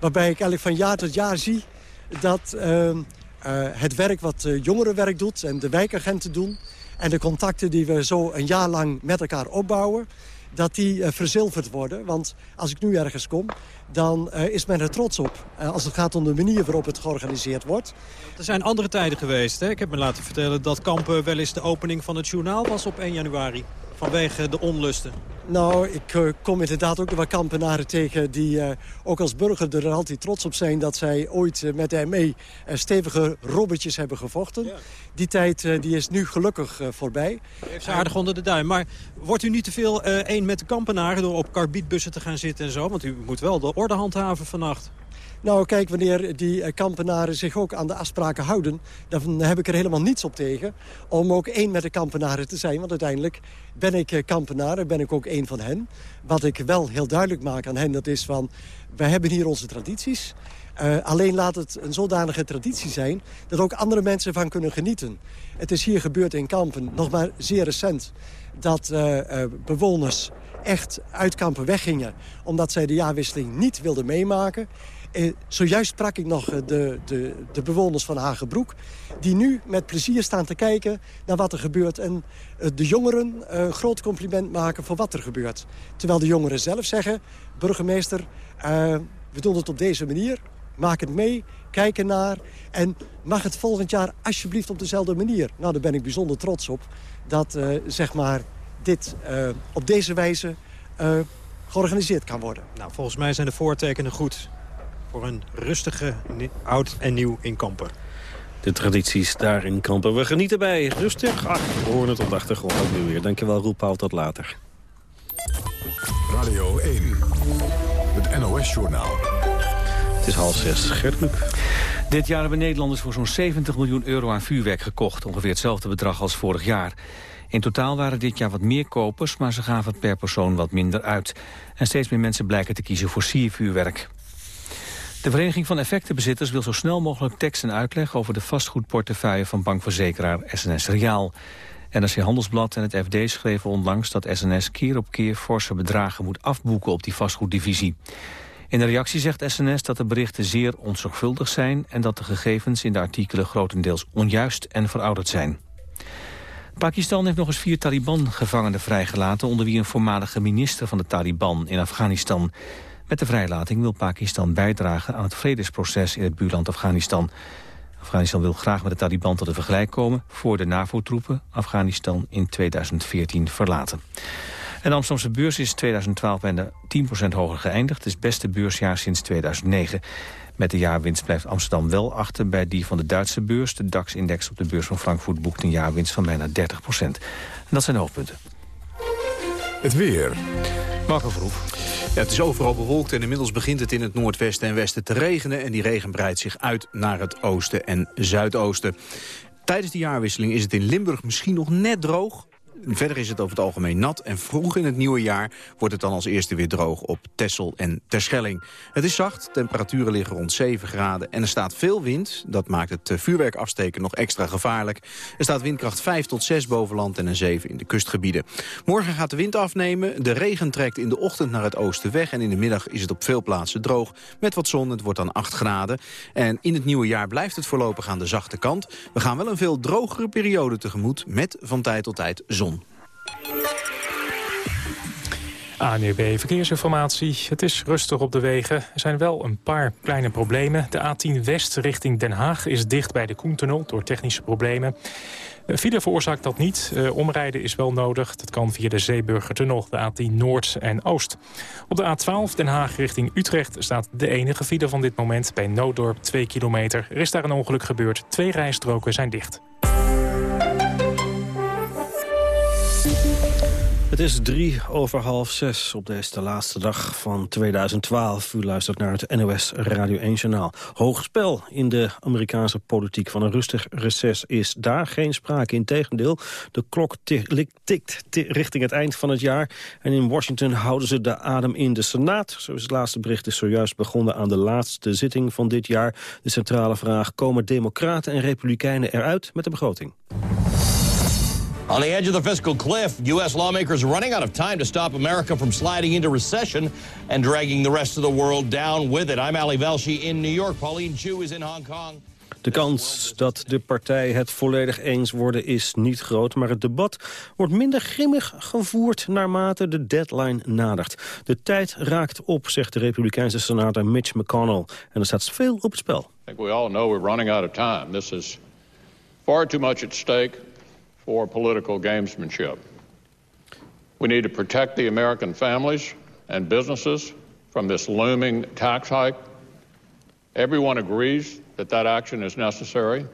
Speaker 12: Waarbij ik eigenlijk van jaar tot jaar zie dat... Uh, het werk wat uh, jongerenwerk doet en de wijkagenten doen... en de contacten die we zo een jaar lang met elkaar opbouwen... dat die uh, verzilverd worden. Want als ik nu ergens kom, dan is men er trots op. als het gaat om de manier waarop het georganiseerd wordt.
Speaker 11: Er zijn andere tijden geweest. Hè? Ik heb me laten vertellen dat Kampen wel eens de opening van het journaal was op 1 januari. Vanwege de onlusten.
Speaker 12: Nou, ik uh, kom inderdaad ook nog wat kampenaren tegen... die uh, ook als burger er altijd trots op zijn... dat zij ooit uh, met de ME stevige robbertjes hebben gevochten. Ja. Die tijd die is nu gelukkig voorbij.
Speaker 11: Heeft ze aardig onder de duim. Maar wordt u niet te veel één met de kampenaren... door op karbietbussen te gaan zitten en zo? Want u moet wel de orde handhaven vannacht.
Speaker 12: Nou, kijk, wanneer die kampenaren zich ook aan de afspraken houden... dan heb ik er helemaal niets op tegen om ook één met de kampenaren te zijn. Want uiteindelijk ben ik kampenaar en ben ik ook één van hen. Wat ik wel heel duidelijk maak aan hen, dat is van... wij hebben hier onze tradities. Uh, alleen laat het een zodanige traditie zijn... dat ook andere mensen van kunnen genieten. Het is hier gebeurd in Kampen, nog maar zeer recent... dat bewoners echt uit Kampen weggingen... omdat zij de jaarwisseling niet wilden meemaken... Uh, zojuist sprak ik nog de, de, de bewoners van Hagenbroek... die nu met plezier staan te kijken naar wat er gebeurt... en uh, de jongeren een groot compliment maken voor wat er gebeurt. Terwijl de jongeren zelf zeggen... burgemeester, we doen het op deze manier. Maak het mee, kijk ernaar. En mag het volgend jaar alsjeblieft op dezelfde manier. Nou, daar ben ik bijzonder trots op. Dat zeg maar, dit op deze wijze georganiseerd kan worden.
Speaker 11: Nou, volgens mij zijn de voortekenen goed voor een rustige oud en nieuw in Kampen.
Speaker 4: De tradities daar in Kampen. We genieten bij. Rustig. Ach, we horen het op de achtergrond ook nu weer. Dankjewel, Roel Paul. Tot later.
Speaker 1: Radio 1. Het NOS-journaal.
Speaker 4: Het is half zes. Gert
Speaker 2: Dit jaar hebben Nederlanders voor zo'n 70 miljoen euro aan vuurwerk gekocht. Ongeveer hetzelfde bedrag als vorig jaar. In totaal waren dit jaar wat meer kopers, maar ze gaven het per persoon wat minder uit. En steeds meer mensen blijken te kiezen voor siervuurwerk. De Vereniging van Effectenbezitters wil zo snel mogelijk tekst en uitleg... over de vastgoedportefeuille van bankverzekeraar SNS Reaal. NRC Handelsblad en het FD schreven onlangs dat SNS keer op keer forse bedragen moet afboeken op die vastgoeddivisie. In de reactie zegt SNS dat de berichten zeer onzorgvuldig zijn en dat de gegevens in de artikelen grotendeels onjuist en verouderd zijn. Pakistan heeft nog eens vier Taliban-gevangenen vrijgelaten... onder wie een voormalige minister van de Taliban in Afghanistan. Met de vrijlating wil Pakistan bijdragen aan het vredesproces in het buurland Afghanistan. Afghanistan wil graag met de Taliban tot een vergelijk komen... voor de NAVO-troepen Afghanistan in 2014 verlaten. En de Amsterdamse beurs is 2012 bijna 10% hoger geëindigd. Het is het beste beursjaar sinds 2009. Met de jaarwinst blijft Amsterdam wel achter bij die van de Duitse beurs. De DAX-index op de beurs van Frankfurt boekt een jaarwinst van bijna 30 En dat zijn de hoofdpunten.
Speaker 1: Het weer.
Speaker 2: Marco Verhoef.
Speaker 13: Ja, het is overal bewolkt en inmiddels begint het in het noordwesten en westen te regenen. En die regen breidt zich uit naar het oosten en zuidoosten. Tijdens de jaarwisseling is het in Limburg misschien nog net droog. Verder is het over het algemeen nat en vroeg in het nieuwe jaar wordt het dan als eerste weer droog op Tessel en Terschelling. Het is zacht, temperaturen liggen rond 7 graden en er staat veel wind. Dat maakt het eh, vuurwerk afsteken nog extra gevaarlijk. Er staat windkracht 5 tot 6 boven land en een 7 in de kustgebieden. Morgen gaat de wind afnemen, de regen trekt in de ochtend naar het oosten weg en in de middag is het op veel plaatsen droog. Met wat zon, het wordt dan 8 graden. En in het nieuwe jaar blijft het voorlopig aan de zachte kant. We gaan wel een veel drogere periode tegemoet met van tijd tot tijd zon.
Speaker 3: ANUB Verkeersinformatie. Het is rustig op de wegen. Er zijn wel een paar kleine problemen. De A10 West richting Den Haag is dicht bij de Koentunnel door technische problemen. File veroorzaakt dat niet. Uh, omrijden is wel nodig. Dat kan via de Zeeburgertunnel, de A10 Noord en Oost. Op de A12 Den Haag richting Utrecht staat de enige file van dit moment... bij Nooddorp 2 kilometer. Er is daar een ongeluk gebeurd. Twee rijstroken zijn dicht.
Speaker 4: Het is drie over half zes op deze laatste dag van 2012. U luistert naar het NOS Radio 1-journaal. Hoogspel in de Amerikaanse politiek van een rustig reces is daar geen sprake. Integendeel, de klok tikt richting het eind van het jaar. En in Washington houden ze de adem in. De Senaat, zoals het laatste bericht is zojuist begonnen aan de laatste zitting van dit jaar. De centrale vraag, komen democraten en republikeinen eruit met de begroting?
Speaker 14: On the edge of the fiscal cliff, U.S. lawmakers running out of time to stop America from sliding into recession and dragging the rest of the world down with it. I'm Ali Velshi in New York. Pauline Chu is in Hong Kong.
Speaker 4: De kans dat de partijen het volledig eens worden is niet groot... maar het debat wordt minder grimmig gevoerd naarmate de deadline nadert. De tijd raakt op, zegt de Republikeinse senator Mitch McConnell. En er staat veel op het spel. I
Speaker 15: think we all know we're running out of time. This is far too much at stake for political gamesmanship. We need to protect the American families and businesses from this looming tax hike. Everyone agrees that that action is necessary.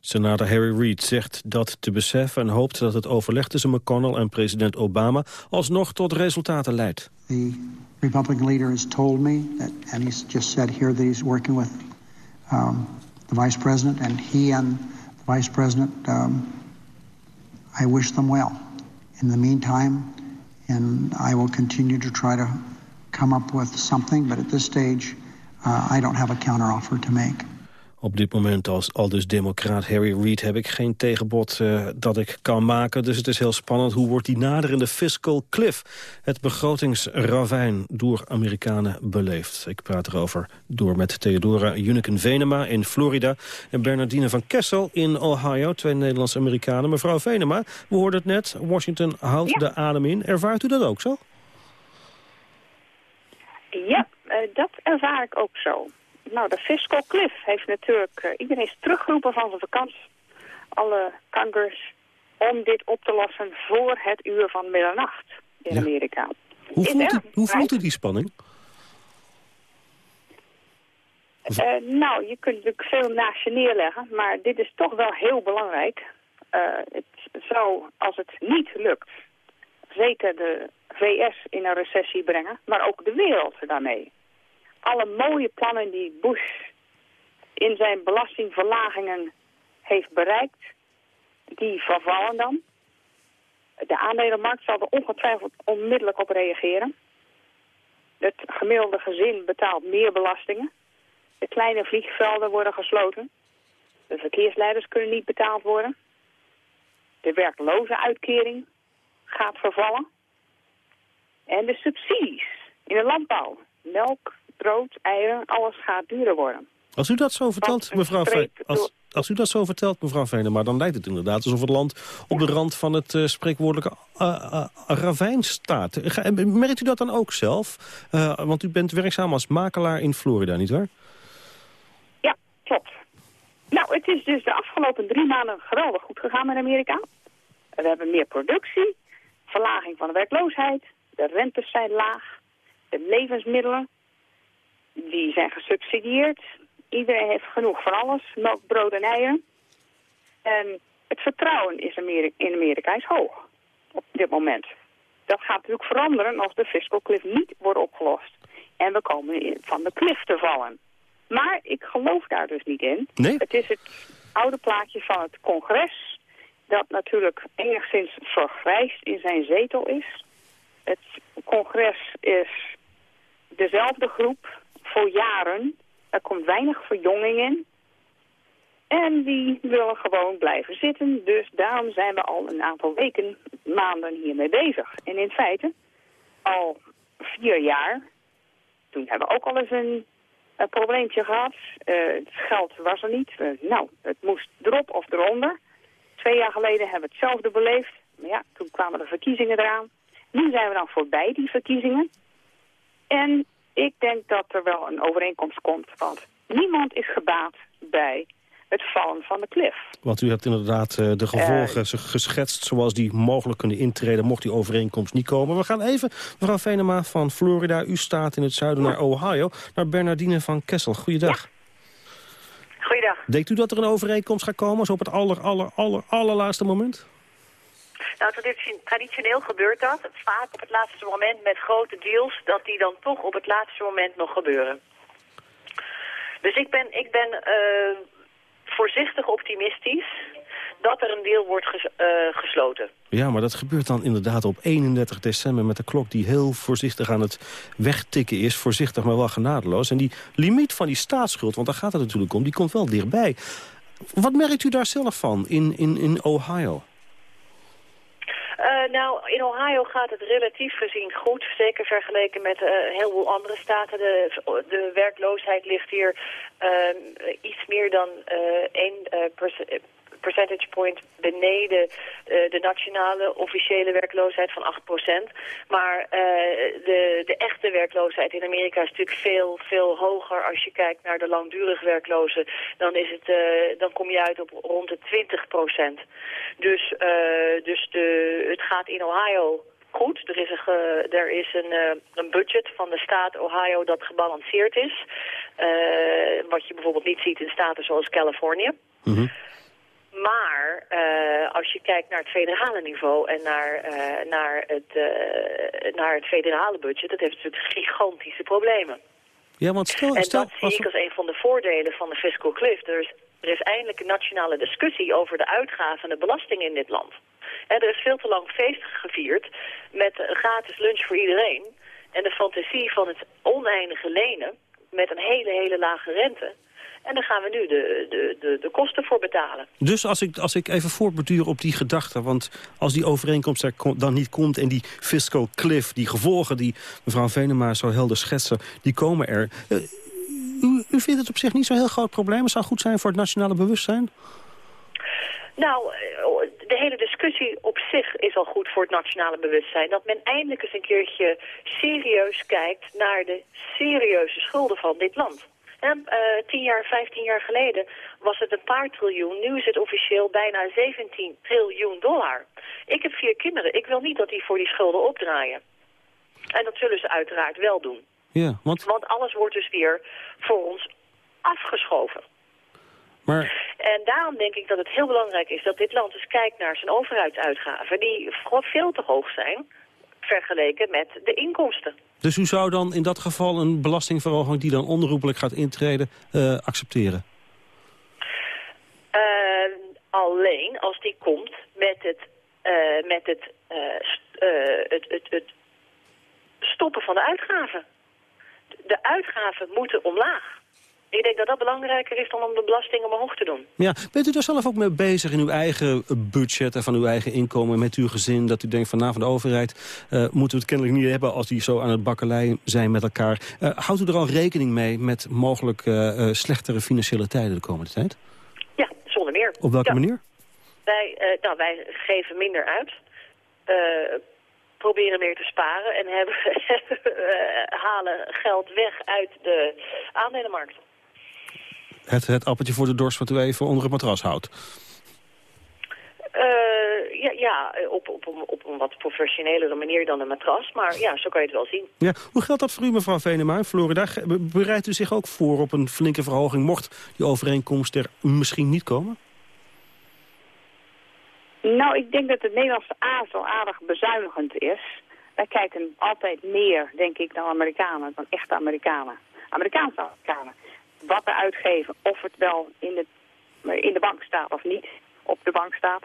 Speaker 4: Senator Harry Reid zegt dat te beseffen en hoopt dat het overleg tussen McConnell en president Obama alsnog tot resultaten leidt.
Speaker 16: The Republican leader has told me that, and he's just said here that he's working with um, the vice president, and he and the vice president um, I wish them well. In the meantime, and I will continue to try to come up with something, but at this stage, uh, I don't have a counteroffer to make.
Speaker 4: Op dit moment als al dus democraat Harry Reid heb ik geen tegenbod uh, dat ik kan maken. Dus het is heel spannend. Hoe wordt die naderende fiscal cliff, het begrotingsravijn, door Amerikanen beleefd? Ik praat erover door met Theodora Junneken-Venema in Florida... en Bernardine van Kessel in Ohio, twee Nederlandse Amerikanen. Mevrouw Venema, we hoorden het net, Washington houdt de adem in. Ervaart u dat ook zo?
Speaker 17: Ja, eh, dat ervaar ik ook zo. Nou, de fiscal cliff heeft natuurlijk... Uh, iedereen is teruggeroepen van zijn vakantie. Alle kankers om dit op te lossen voor het uur van middernacht in Amerika.
Speaker 4: Hoe voelt, u, hoe voelt u die spanning?
Speaker 17: Uh, nou, je kunt natuurlijk veel naast je neerleggen, maar dit is toch wel heel belangrijk. Uh, het zou, als het niet lukt, zeker de VS in een recessie brengen, maar ook de wereld daarmee. Alle mooie plannen die Bush in zijn belastingverlagingen heeft bereikt, die vervallen dan. De aandelenmarkt zal er ongetwijfeld onmiddellijk op reageren. Het gemiddelde gezin betaalt meer belastingen. De kleine vliegvelden worden gesloten. De verkeersleiders kunnen niet betaald worden. De werkloze uitkering gaat vervallen. En de subsidies in de landbouw. Melk, brood, eieren, alles gaat duurder worden.
Speaker 4: Als u dat zo vertelt, mevrouw als, als u dat zo vertelt, mevrouw Venema, dan lijkt het inderdaad alsof het land op de rand van het uh, spreekwoordelijke uh, uh, ravijn staat. merkt u dat dan ook zelf? want u bent werkzaam als makelaar in Florida, nietwaar?
Speaker 17: Ja, klopt. Nou, het is dus de afgelopen drie maanden geweldig goed gegaan in Amerika. We hebben meer productie, verlaging van de werkloosheid, de rentes zijn laag, de levensmiddelen die zijn gesubsidieerd. Iedereen heeft genoeg van alles, melk, brood en eieren. En het vertrouwen is in Amerika is hoog op dit moment. Dat gaat natuurlijk veranderen als de fiscal cliff niet wordt opgelost. En we komen van de cliff te vallen. Maar ik geloof daar dus niet in.
Speaker 4: Nee?
Speaker 17: Het is het oude plaatje van het congres... dat natuurlijk enigszins vergrijsd in zijn zetel is. Het congres is dezelfde groep voor jaren. Er komt weinig verjonging in. En die willen gewoon blijven zitten. Dus daarom zijn we al een aantal weken, maanden hiermee bezig. En in feite al vier jaar. Toen hebben we ook al eens een, een probleempje gehad. Uh, het geld was er niet. Uh, nou, het moest erop of eronder. Twee jaar geleden hebben we hetzelfde beleefd. Maar ja, toen kwamen de verkiezingen eraan. Nu zijn we dan voorbij die verkiezingen. En ik denk dat er wel een overeenkomst komt. Want niemand is gebaat bij het vallen van de klif.
Speaker 4: Want u hebt inderdaad uh, de gevolgen uh, geschetst... zoals die mogelijk kunnen intreden mocht die overeenkomst niet komen. We gaan even, mevrouw Venema van Florida... u staat in het zuiden naar Ohio, naar Bernardine van Kessel. Goeiedag.
Speaker 18: Ja. Goeiedag.
Speaker 4: Denkt u dat er een overeenkomst gaat komen, zo op het aller, aller, aller, allerlaatste moment?
Speaker 18: Nou, traditioneel gebeurt dat. Vaak op het laatste moment met grote deals... dat die dan toch op het laatste moment nog gebeuren. Dus ik ben, ik ben uh, voorzichtig optimistisch dat er een deal wordt uh, gesloten.
Speaker 4: Ja, maar dat gebeurt dan inderdaad op 31 december... met de klok die heel voorzichtig aan het wegtikken is. Voorzichtig, maar wel genadeloos. En die limiet van die staatsschuld, want daar gaat het natuurlijk om... die komt wel dichtbij. Wat merkt u daar zelf van in, in, in Ohio?
Speaker 18: Uh, nou, in Ohio gaat het relatief gezien goed. Zeker vergeleken met uh, een heleboel andere staten. De, de werkloosheid ligt hier uh, iets meer dan uh, 1 percentage point beneden uh, de nationale officiële werkloosheid van 8%. Maar uh, de, de echte werkloosheid in Amerika is natuurlijk veel, veel hoger. Als je kijkt naar de langdurig werklozen, dan, is het, uh, dan kom je uit op rond de 20%. Dus, dus de, het gaat in Ohio goed. Er is, een, er is een, een budget van de staat Ohio dat gebalanceerd is. Wat je bijvoorbeeld niet ziet in staten zoals Californië. Mm. Maar uh, als je kijkt naar het federale niveau en naar, uh, naar, het, uh, naar het federale budget, dat heeft natuurlijk gigantische problemen.
Speaker 4: Ja, want stel,
Speaker 18: en
Speaker 4: stel,
Speaker 18: dat zie ik als een van de voordelen van de fiscal cliff. Er is, er is eindelijk een nationale discussie over de uitgaven en de belasting in dit land. En er is veel te lang feest gevierd met een gratis lunch voor iedereen. En de fantasie van het oneindige lenen met een hele, hele lage rente. En daar gaan we nu de, de, de, de kosten voor betalen.
Speaker 4: Dus als ik, als ik even voortbeduur op die gedachte... want als die overeenkomst er dan niet komt... en die fiscal cliff, die gevolgen die mevrouw Venema zo helder schetsen... die komen er. Uh, u, u vindt het op zich niet zo'n heel groot probleem? Het zou goed zijn voor het nationale bewustzijn?
Speaker 18: Nou, de hele discussie op zich is is al goed voor het nationale bewustzijn. Dat men eindelijk eens een keertje serieus kijkt naar de serieuze schulden van dit land. En, uh, tien jaar, vijftien jaar geleden was het een paar triljoen. Nu is het officieel bijna 17 triljoen dollar. Ik heb vier kinderen. Ik wil niet dat die voor die schulden opdraaien. En dat zullen ze uiteraard wel doen.
Speaker 4: Ja, want...
Speaker 18: Want alles wordt dus weer voor ons afgeschoven.
Speaker 4: Maar...
Speaker 18: En daarom denk ik dat het heel belangrijk is dat dit land eens kijkt naar zijn overheidsuitgaven... die veel te hoog zijn vergeleken met de inkomsten.
Speaker 4: Dus u zou dan in dat geval een belastingverhoging die dan onroepelijk gaat intreden uh, accepteren?
Speaker 18: Uh, alleen als die komt met het, uh, met het, het, het, het stoppen van de uitgaven. De uitgaven moeten omlaag. Ik denk dat dat belangrijker is dan om de belasting omhoog te doen.
Speaker 4: Ja, bent u daar zelf ook mee bezig in uw eigen budget en van uw eigen inkomen met uw gezin? Dat u denkt van nou van de overheid uh, moeten we het kennelijk niet hebben als die zo aan het bakkelei zijn met elkaar. Uh, houdt u er al rekening mee met mogelijk uh, slechtere financiële tijden de komende tijd?
Speaker 18: Ja, zonder meer.
Speaker 4: Op welke
Speaker 18: ja.
Speaker 4: manier?
Speaker 18: Wij, nou, wij geven minder uit proberen meer te sparen en hebben, halen geld weg uit de aandelenmarkt.
Speaker 4: Het, het appeltje voor de dorst wat u even onder het matras houdt?
Speaker 18: Uh, ja, ja op, op, op, een wat professionelere manier dan een matras. Maar ja, zo kan je het wel zien.
Speaker 4: Ja, hoe geldt dat voor u, mevrouw Venema in Florida? Bereidt u zich ook voor op een flinke verhoging... mocht die overeenkomst er misschien niet komen?
Speaker 17: Nou, ik denk dat het Nederlandse A zo aardig bezuinigend is. Wij kijken altijd meer, denk ik, dan Amerikanen, dan echte Amerikanen. Amerikaanse Amerikanen. Wat we uitgeven, of het wel in de, in de bank staat of niet op de bank staat.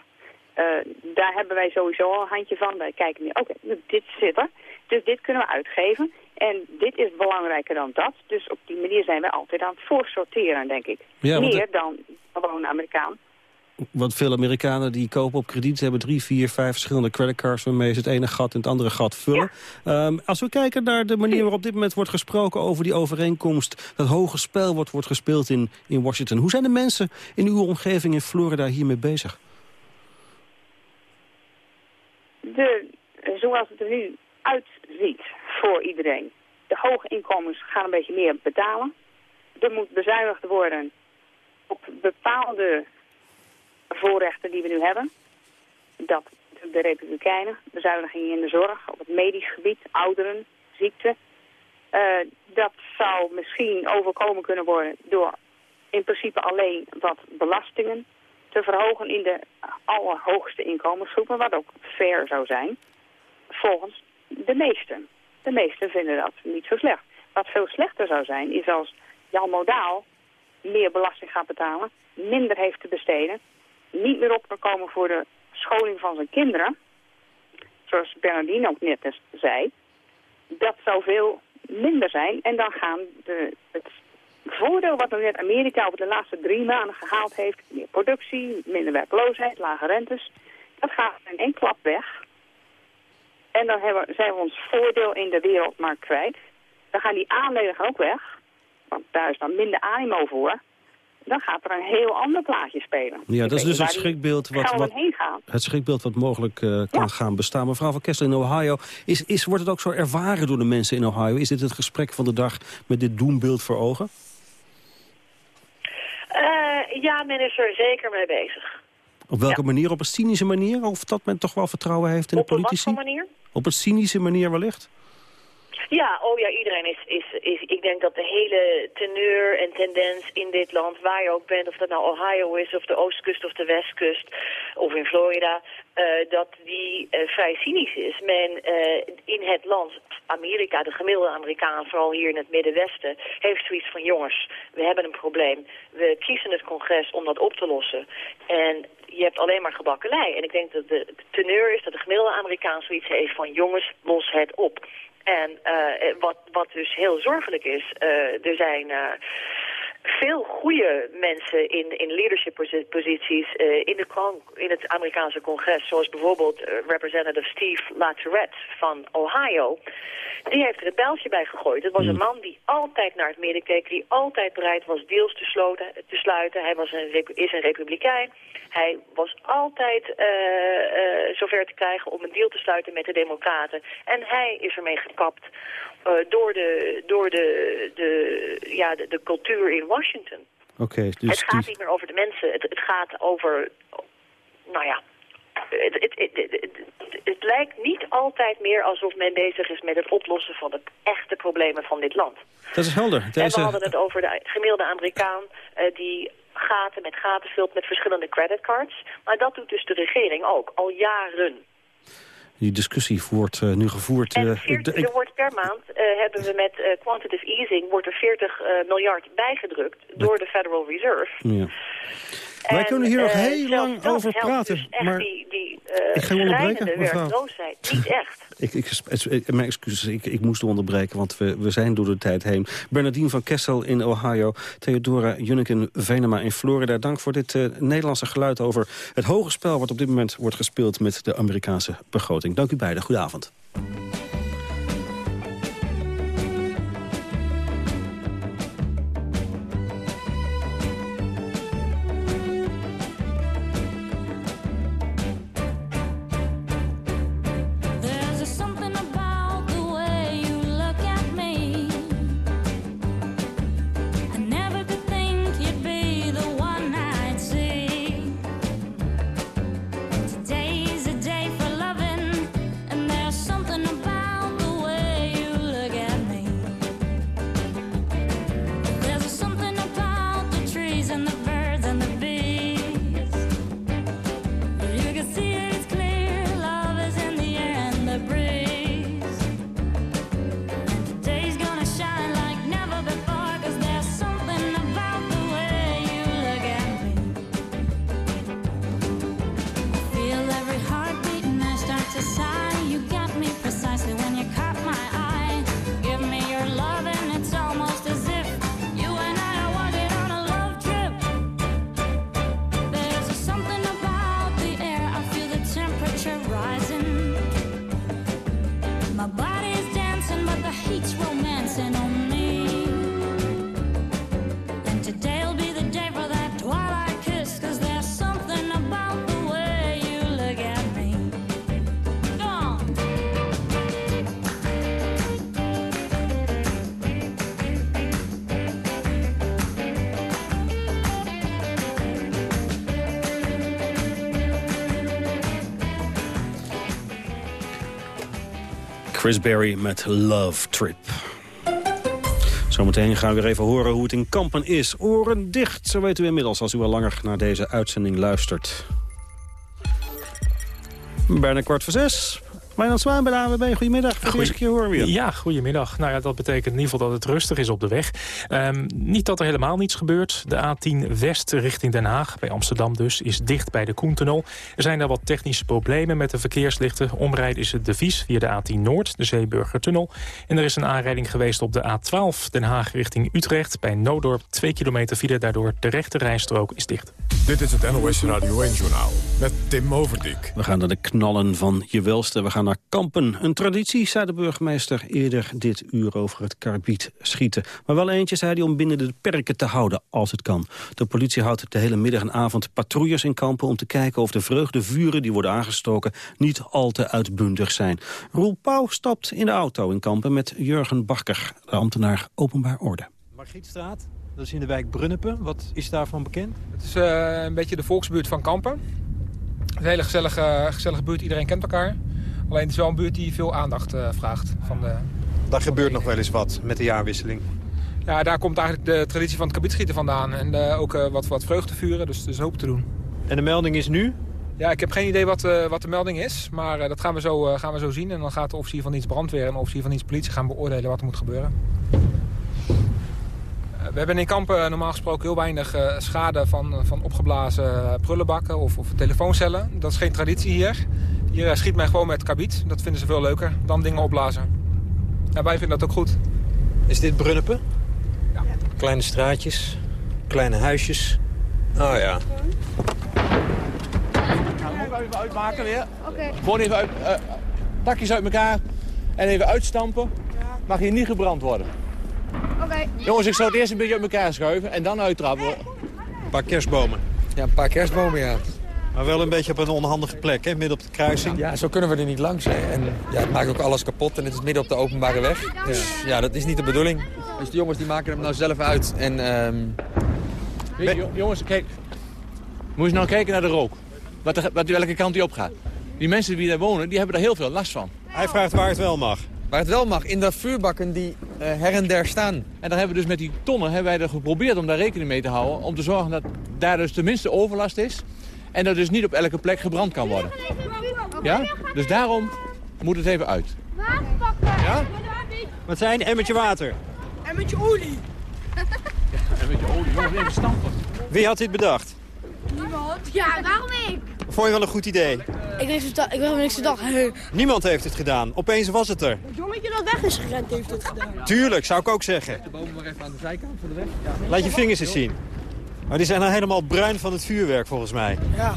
Speaker 17: Uh, daar hebben wij sowieso al een handje van. Wij kijken nu, oké, okay, dit zit er. Dus dit kunnen we uitgeven. En dit is belangrijker dan dat. Dus op die manier zijn wij altijd aan het voorsorteren, denk ik.
Speaker 4: Ja,
Speaker 17: Meer dan gewoon Amerikaan.
Speaker 4: Want veel Amerikanen die kopen op krediet... hebben drie, vier, vijf verschillende creditcards... waarmee ze het ene gat en het andere gat vullen. Ja. Um, als we kijken naar de manier waarop op dit moment wordt gesproken... over die overeenkomst, dat hoge spel wat wordt gespeeld in, in Washington. Hoe zijn de mensen in uw omgeving in Florida hiermee bezig?
Speaker 17: De, zoals het er nu uitziet voor iedereen. De hoge inkomens gaan een beetje meer betalen. Er moet bezuinigd worden op bepaalde voorrechten die we nu hebben. Dat de Republikeinen, bezuinigingen in de zorg, op het medisch gebied, ouderen, ziekte. Uh, dat zou misschien overkomen kunnen worden door in principe alleen wat belastingen te verhogen in de allerhoogste inkomensgroepen, wat ook fair zou zijn, volgens de meesten. De meesten vinden dat niet zo slecht. Wat veel slechter zou zijn, is als Jan Modaal meer belasting gaat betalen, minder heeft te besteden niet meer op kan komen voor de scholing van zijn kinderen, zoals Bernardine ook net zei, dat zou veel minder zijn. En dan gaan de, het voordeel wat net Amerika over de laatste drie maanden gehaald heeft, meer productie, minder werkloosheid, lage rentes, dat gaat in één klap weg. En dan hebben, zijn we ons voordeel in de wereldmarkt kwijt. Dan gaan die aandelen ook weg, want daar is dan minder animo voor dan gaat er een heel ander plaatje spelen.
Speaker 4: Ja, dat is dus het schrikbeeld wat, wat, het schrikbeeld wat mogelijk uh, kan ja. gaan bestaan. Mevrouw van Kessel in Ohio, is, is, wordt het ook zo ervaren door de mensen in Ohio? Is dit het gesprek van de dag met dit doembeeld voor ogen?
Speaker 18: Uh, ja, men is er zeker mee bezig.
Speaker 4: Op welke ja. manier? Op een cynische manier? Of dat men toch wel vertrouwen heeft in
Speaker 18: Op
Speaker 4: de politici?
Speaker 18: Op een manier?
Speaker 4: Op een cynische manier wellicht?
Speaker 18: Ja, oh ja, iedereen is, is, is... Ik denk dat de hele teneur en tendens in dit land, waar je ook bent... of dat nou Ohio is, of de oostkust of de westkust, of in Florida... Uh, dat die uh, vrij cynisch is. Men uh, in het land, Amerika, de gemiddelde Amerikaan... vooral hier in het Middenwesten, heeft zoiets van... jongens, we hebben een probleem. We kiezen het congres om dat op te lossen. En je hebt alleen maar gebakkelei. En ik denk dat de teneur is dat de gemiddelde Amerikaan zoiets heeft van... jongens, los het op. En uh, wat, wat dus heel zorgelijk is, uh, er zijn uh, veel goede mensen in, in leadership posities uh, in, de in het Amerikaanse congres. Zoals bijvoorbeeld Representative Steve LaTourette van Ohio. Die heeft er het bijltje bij gegooid. Het was een man die altijd naar het midden keek. Die altijd bereid was deals te, sloten, te sluiten. Hij was een, is een republikein. Hij was altijd uh, uh, zover te krijgen om een deal te sluiten met de Democraten. En hij is ermee gekapt door, de, door de, de, ja, de, de cultuur in Washington.
Speaker 4: Oké, dus
Speaker 18: het gaat niet meer over de mensen, het, het gaat over, nou ja, het, het, het, het, lijkt niet altijd meer alsof men bezig is met het oplossen van de echte problemen van dit land.
Speaker 4: Dat is helder.
Speaker 18: Deze... En we hadden het over de gemiddelde Amerikaan uh, die gaten met gaten vult met verschillende creditcards. Maar dat doet dus de regering ook, al jaren.
Speaker 4: Die discussie wordt uh, nu gevoerd...
Speaker 18: En 40, uh, er wordt per maand, uh, hebben we met quantitative easing... wordt er 40 miljard bijgedrukt door de Federal Reserve.
Speaker 4: Ja. Wij kunnen hier nog heel lang over praten.
Speaker 18: Dus
Speaker 4: maar
Speaker 18: die, die
Speaker 4: ik ga je onderbreken,
Speaker 18: werkloosheid. Niet echt.
Speaker 4: ik, ik, mijn excuses, ik, ik moest onderbreken, want we, we zijn door de tijd heen. Bernardine van Kessel in Ohio, Theodora Junneken Venema in Florida. Dank voor dit uh, Nederlandse geluid over het hoge spel... wat op dit moment wordt gespeeld met de Amerikaanse begroting. Dank u beiden. Goedenavond. Chris Berry met Love Trip. Zometeen gaan we weer even horen hoe het in Kampen is. Oren dicht, zo weet u inmiddels als u al langer naar deze uitzending luistert. Bijna kwart voor zes. Wijnand Zwaan bij de AWB, goedemiddag. Voor de eerste keer horen we je.
Speaker 3: Ja, goedemiddag. Nou ja, dat betekent in ieder geval dat het rustig is op de weg. Um, niet dat er helemaal niets gebeurt. De A10 West richting Den Haag, bij Amsterdam dus, is dicht bij de Koentunnel. Er zijn daar wat technische problemen met de verkeerslichten. Omrijden is het devies via de A10 Noord, de Zeeburgertunnel. En er is een aanrijding geweest op de A12 Den Haag richting Utrecht. Bij Noodorp 2 kilometer file, daardoor de rechte rijstrook is dicht.
Speaker 1: Dit is het NOS Radio 1-journaal met Tim Overdijk.
Speaker 4: We gaan naar de knallen van je welste. We gaan naar Kampen. Een traditie, zei de burgemeester eerder dit uur over het karbiet schieten. Maar wel eentje, zei hij, om binnen de perken te houden als het kan. De politie houdt de hele middag en avond patrouilles in Kampen... om te kijken of de vreugdevuren die worden aangestoken niet al te uitbundig zijn. Roel Pauw stapt in de auto in Kampen met Jurgen Bakker, de ambtenaar openbaar orde.
Speaker 11: Margrietstraat, dat is in de wijk Brunnepen. Wat is daarvan bekend?
Speaker 19: Het is uh, een beetje de volksbuurt van Kampen. Een hele gezellige, gezellige buurt, iedereen kent elkaar. Alleen het is wel een buurt die veel aandacht uh, vraagt. Van de...
Speaker 11: Daar gebeurt nog wel eens wat met de jaarwisseling.
Speaker 19: Ja, daar komt eigenlijk de traditie van het kabietschieten vandaan. En uh, ook uh, wat, wat vreugdevuren, dus, dus hoop te doen.
Speaker 11: En de melding is nu?
Speaker 19: Ja, ik heb geen idee wat, uh, wat de melding is. Maar dat gaan we, zo, gaan we zo zien. En dan gaat de officier van iets brandweer en de officier van iets politie gaan beoordelen wat er moet gebeuren. We hebben in Kampen normaal gesproken heel weinig schade van, van opgeblazen prullenbakken of, of telefooncellen. Dat is geen traditie hier. Eh, schiet men gewoon met kabiet. Dat vinden ze veel leuker dan dingen opblazen. En wij vinden dat ook goed.
Speaker 11: Is dit Brunnepen?
Speaker 19: Ja.
Speaker 11: Kleine straatjes, kleine huisjes. Oh ja.
Speaker 20: even uitmaken weer. Oké. Gewoon even uit, uh, takjes uit elkaar en even uitstampen. Ja. Mag hier niet gebrand worden. Oké. Jongens, ik zou het eerst een beetje uit elkaar schuiven en dan uittrappen.
Speaker 11: Een paar kerstbomen.
Speaker 20: Ja, een paar kerstbomen, ja.
Speaker 11: Maar wel een beetje op een onhandige plek, hè? midden op de kruising.
Speaker 21: Ja, zo kunnen we er niet langs. Hè. En ja, het maakt ook alles kapot en het is midden op de openbare weg. Dus ja, dat is niet de bedoeling. Dus de jongens die maken hem nou zelf uit. En, ehm,
Speaker 20: Weet je, jongens, kijk. Moet je nou kijken naar de rook. Wat, wat, welke kant die op gaat. Die mensen die daar wonen, die hebben er heel veel last van.
Speaker 11: Hij vraagt waar het wel mag.
Speaker 21: Waar het wel mag, in de vuurbakken die eh, her en der staan.
Speaker 20: En dan hebben we dus met die tonnen hebben wij er geprobeerd om daar rekening mee te houden. Om te zorgen dat daar dus tenminste overlast is. En dat dus niet op elke plek gebrand kan worden. Ja? Dus daarom moet het even uit.
Speaker 11: Ja? Wat zijn? Emmertje water.
Speaker 22: En met je olie.
Speaker 20: En met je olie, jongens, even stampen.
Speaker 11: Wie had dit bedacht?
Speaker 22: Niemand. Ja, waarom ik?
Speaker 11: Vond je wel een goed idee?
Speaker 22: Ik weet ik heb niks.
Speaker 11: Niemand heeft het gedaan. Opeens was het er.
Speaker 22: Het jongetje dat weg is gerend heeft het gedaan.
Speaker 11: Tuurlijk, zou ik ook zeggen.
Speaker 21: De bomen maar even aan de zijkant van de weg.
Speaker 11: Laat je vingers eens zien. Maar die zijn nou helemaal bruin van het vuurwerk, volgens mij.
Speaker 22: Ja.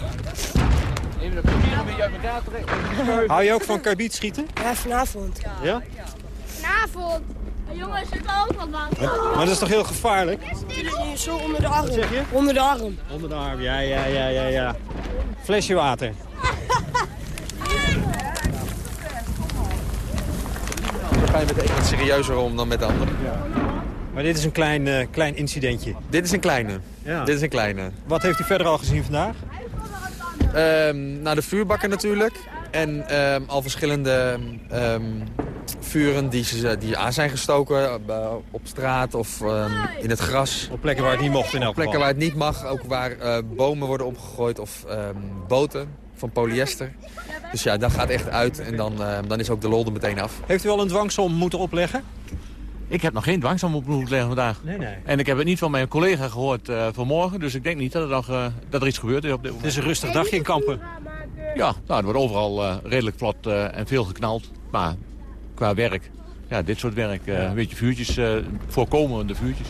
Speaker 20: Even de papieren een beetje uit elkaar trekken.
Speaker 11: Hou je ook van karbiet schieten?
Speaker 22: Ja, vanavond.
Speaker 11: Ja?
Speaker 22: Vanavond. Jongens, zit ook wat
Speaker 11: Maar dat is toch heel gevaarlijk?
Speaker 22: Zo onder de arm.
Speaker 11: Wat zeg je?
Speaker 22: Onder de arm.
Speaker 11: Onder de arm, ja, ja, ja, ja, ja. Flesje water.
Speaker 21: Dan ga je met de een wat serieuzer om dan met de andere.
Speaker 11: Maar dit is een klein, eh, klein incidentje.
Speaker 21: Dit is een kleine.
Speaker 11: Ja.
Speaker 21: Dit is een kleine.
Speaker 11: Wat heeft u verder al gezien vandaag?
Speaker 21: Nou, de vuurbakken natuurlijk. En ehm, al verschillende ehm, vuren die, ze- die aan zijn gestoken. eh, op straat of in het gras.
Speaker 11: Op plekken waar het niet mocht in elk
Speaker 21: Op plekken
Speaker 11: geval.
Speaker 21: waar het niet mag. Ook waar eh, bomen worden omgegooid of boten van polyester. Dus ja, dat gaat echt uit. En dan, dan is ook de lol er meteen af.
Speaker 11: Heeft u al een dwangsom moeten opleggen?
Speaker 20: Ik heb nog geen dwangsom op moeten leggen vandaag.
Speaker 11: Nee, nee.
Speaker 20: En ik heb het niet van mijn collega gehoord eh, vanmorgen. Dus ik denk niet dat er, nog, eh, dat er iets gebeurd is op dit
Speaker 11: Het
Speaker 20: moment.
Speaker 11: is een rustig dagje in Kampen.
Speaker 20: Ja, nou, er wordt overal eh, redelijk eh, en veel geknald. Maar qua werk, ja, dit soort werk, een beetje vuurtjes, voorkomende vuurtjes.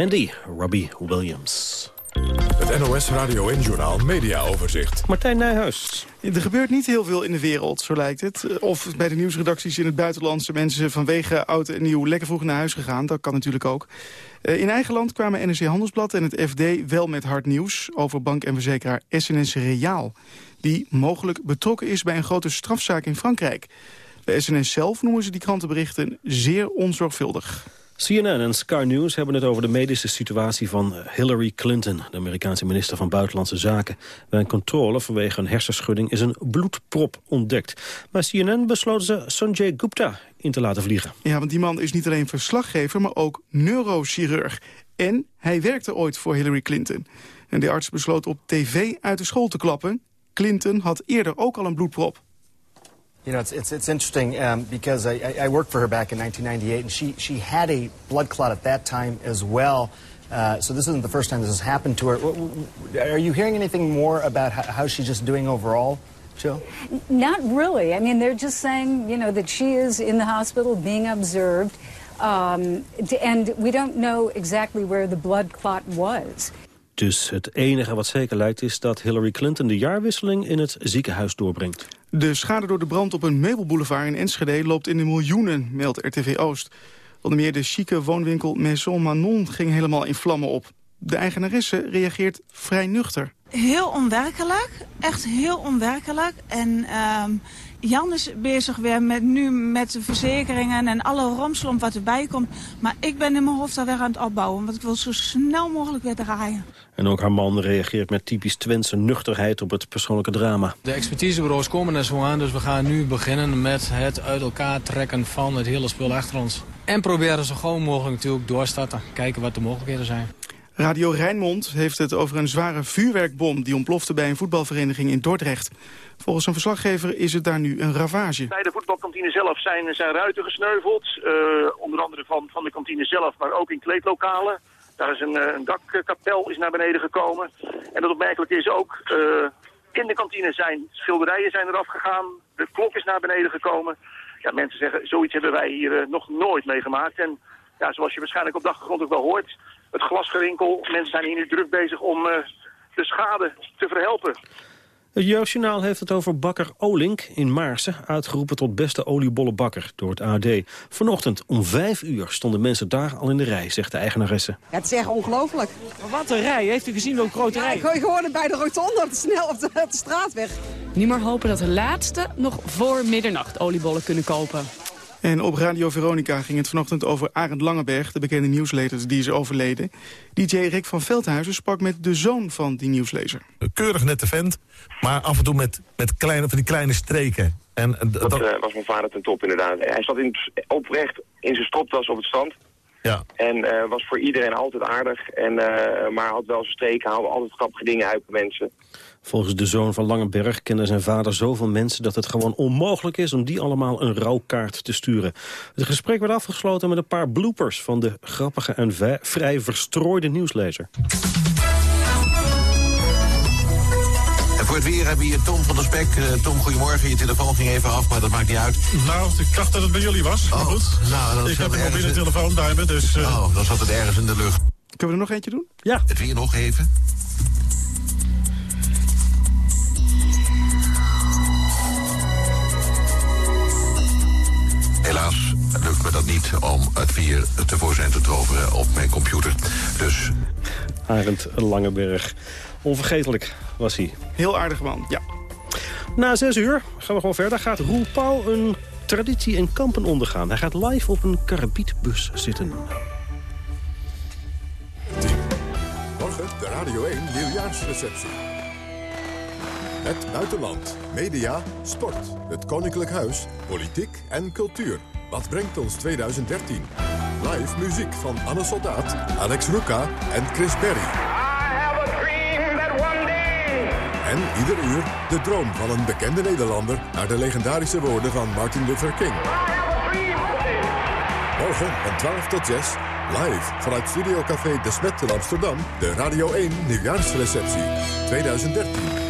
Speaker 4: Candy, Robbie Williams.
Speaker 23: Het NOS Radio 1-journaal Media Overzicht.
Speaker 4: Martijn Nijhuis.
Speaker 24: Er gebeurt niet heel veel in de wereld, zo lijkt het. Of bij de nieuwsredacties in het buitenland zijn mensen vanwege oud en nieuw lekker vroeg naar huis gegaan. Dat kan natuurlijk ook. Eh, in eigen land kwamen NRC Handelsblad en het FD wel met hard nieuws over bank en verzekeraar SNS Reaal. Die mogelijk betrokken is bij een grote strafzaak in Frankrijk. Bij SNS zelf noemen ze die krantenberichten zeer onzorgvuldig.
Speaker 4: CNN en Sky News hebben het over de medische situatie van Hillary Clinton, de Amerikaanse minister van Buitenlandse Zaken. Bij een controle vanwege een hersenschudding is een bloedprop ontdekt. Maar CNN besloot ze Sanjay Gupta in te laten vliegen.
Speaker 24: Ja, want die man is niet alleen verslaggever, maar ook neurochirurg. En hij werkte ooit voor Hillary Clinton. En de arts besloot op tv uit de school te klappen. Clinton had eerder ook al een bloedprop.
Speaker 25: You know, it's, it's, it's interesting um, because I, I, worked for her back in 1998, and she, she had a blood clot at that time as well. Uh, so this isn't the first time this has happened to her. Are you hearing anything more about how, how she's just doing overall, Jill?
Speaker 26: Not really. I mean, they're just saying, you know, that she is in the hospital being observed. Um, and we don't know exactly where the blood clot was.
Speaker 4: Dus het enige wat zeker lijkt is dat Hillary Clinton de jaarwisseling in het ziekenhuis doorbrengt.
Speaker 24: De schade door de brand op een meubelboulevard in Enschede loopt in de miljoenen, meldt RTV Oost. Onder meer de chique woonwinkel Maison Manon ging helemaal in vlammen op. De eigenaresse reageert vrij nuchter.
Speaker 27: Heel onwerkelijk, echt heel onwerkelijk. En ehm, Jan is bezig weer met, nu met de verzekeringen en alle romslomp wat erbij komt. Maar ik ben in mijn hoofd alweer aan het opbouwen, want ik wil zo snel mogelijk weer draaien.
Speaker 4: En ook haar man reageert met typisch Twentse nuchterheid op het persoonlijke drama.
Speaker 28: De expertisebureaus komen er zo aan, dus we gaan nu beginnen met het uit elkaar trekken van het hele spul achter ons. En proberen zo gauw mogelijk natuurlijk doorstarten, kijken wat de mogelijkheden zijn.
Speaker 24: Radio Rijnmond heeft het over een zware vuurwerkbom... die ontplofte bij een voetbalvereniging in Dordrecht. Volgens een verslaggever is het daar nu een ravage.
Speaker 29: Bij de voetbalkantine zelf zijn, zijn ruiten gesneuveld. eh, onder andere van, van de kantine zelf, maar ook in kleedlokalen. Daar is een, eh, een dakkapel is naar beneden gekomen. En dat opmerkelijk is ook... eh, in de kantine zijn schilderijen zijn eraf gegaan. De klok is naar beneden gekomen. Ja, mensen zeggen, zoiets hebben wij hier nog nooit meegemaakt. En ja, zoals je waarschijnlijk op de achtergrond ook wel hoort... het glasgerinkel, mensen zijn hier nu druk bezig om eh, de schade te verhelpen.
Speaker 4: Het Journaal heeft het over bakker Olink in Maarsen... uitgeroepen tot beste oliebollenbakker door het AD. Vanochtend om vijf uur stonden mensen daar al in de rij, zegt de eigenaresse.
Speaker 30: Ja, het is echt ongelooflijk.
Speaker 4: Wat een rij, heeft u gezien welke grote
Speaker 30: Ja, ik gooi gewoon bij de rotonde op de, snel op de, op de straatweg.
Speaker 31: Nu maar hopen dat de laatste nog voor middernacht oliebollen kunnen kopen.
Speaker 24: En op Radio Veronica ging het vanochtend over Arend Langeberg... de bekende nieuwslezer die is overleden. DJ Rick van Veldhuizen sprak met de zoon van die nieuwslezer.
Speaker 8: keurig nette vent, maar af en toe met, met kleine, van die kleine streken. En, eh,
Speaker 32: Dat eh, was mijn vader ten top inderdaad. Hij zat in, oprecht in zijn stropdas op het strand.
Speaker 8: Ja.
Speaker 32: En eh, was voor iedereen altijd aardig. En, eh, maar had wel zijn streken, haalde altijd grappige dingen uit bij mensen.
Speaker 4: Volgens de zoon van Langenberg kende zijn vader zoveel mensen... dat het gewoon onmogelijk is om die allemaal een rouwkaart te sturen. Het gesprek werd afgesloten met een paar bloopers... van de grappige en vrij verstrooide nieuwslezer.
Speaker 33: En voor het weer hebben we hier Tom van der Spek. Eh, Tom, goedemorgen. Je telefoon ging even af, maar dat maakt niet uit.
Speaker 34: Nou, ik dacht dat het bij jullie was. maar goed,
Speaker 33: Nou, dat
Speaker 34: ik heb een mobiele
Speaker 33: in-
Speaker 34: telefoon bij me, dus... eh,
Speaker 33: Oh, dan zat het ergens in de lucht.
Speaker 24: Kunnen we er nog eentje doen?
Speaker 4: Ja.
Speaker 33: Het weer nog even. Helaas lukt me dat niet om het weer tevoorschijn te toveren op mijn computer. Dus
Speaker 4: Arend Langenberg. Onvergetelijk was hij.
Speaker 24: Heel aardig man, ja.
Speaker 4: Na zes uur gaan we gewoon verder. Gaat Roel Pauw een traditie in Kampen ondergaan. Hij gaat live op een karabietbus zitten.
Speaker 23: Morgen de Radio 1 nieuwjaarsreceptie. Het buitenland, media, sport, het koninklijk huis, politiek en cultuur. Wat brengt ons 2013? Live muziek van Anne Soldaat, Alex Ruka en Chris Berry. En ieder uur de droom van een bekende Nederlander... naar de legendarische woorden van Martin Luther King. Morgen van 12 tot 6, live vanuit Studiocafé De Smet in Amsterdam... de Radio 1 nieuwjaarsreceptie 2013.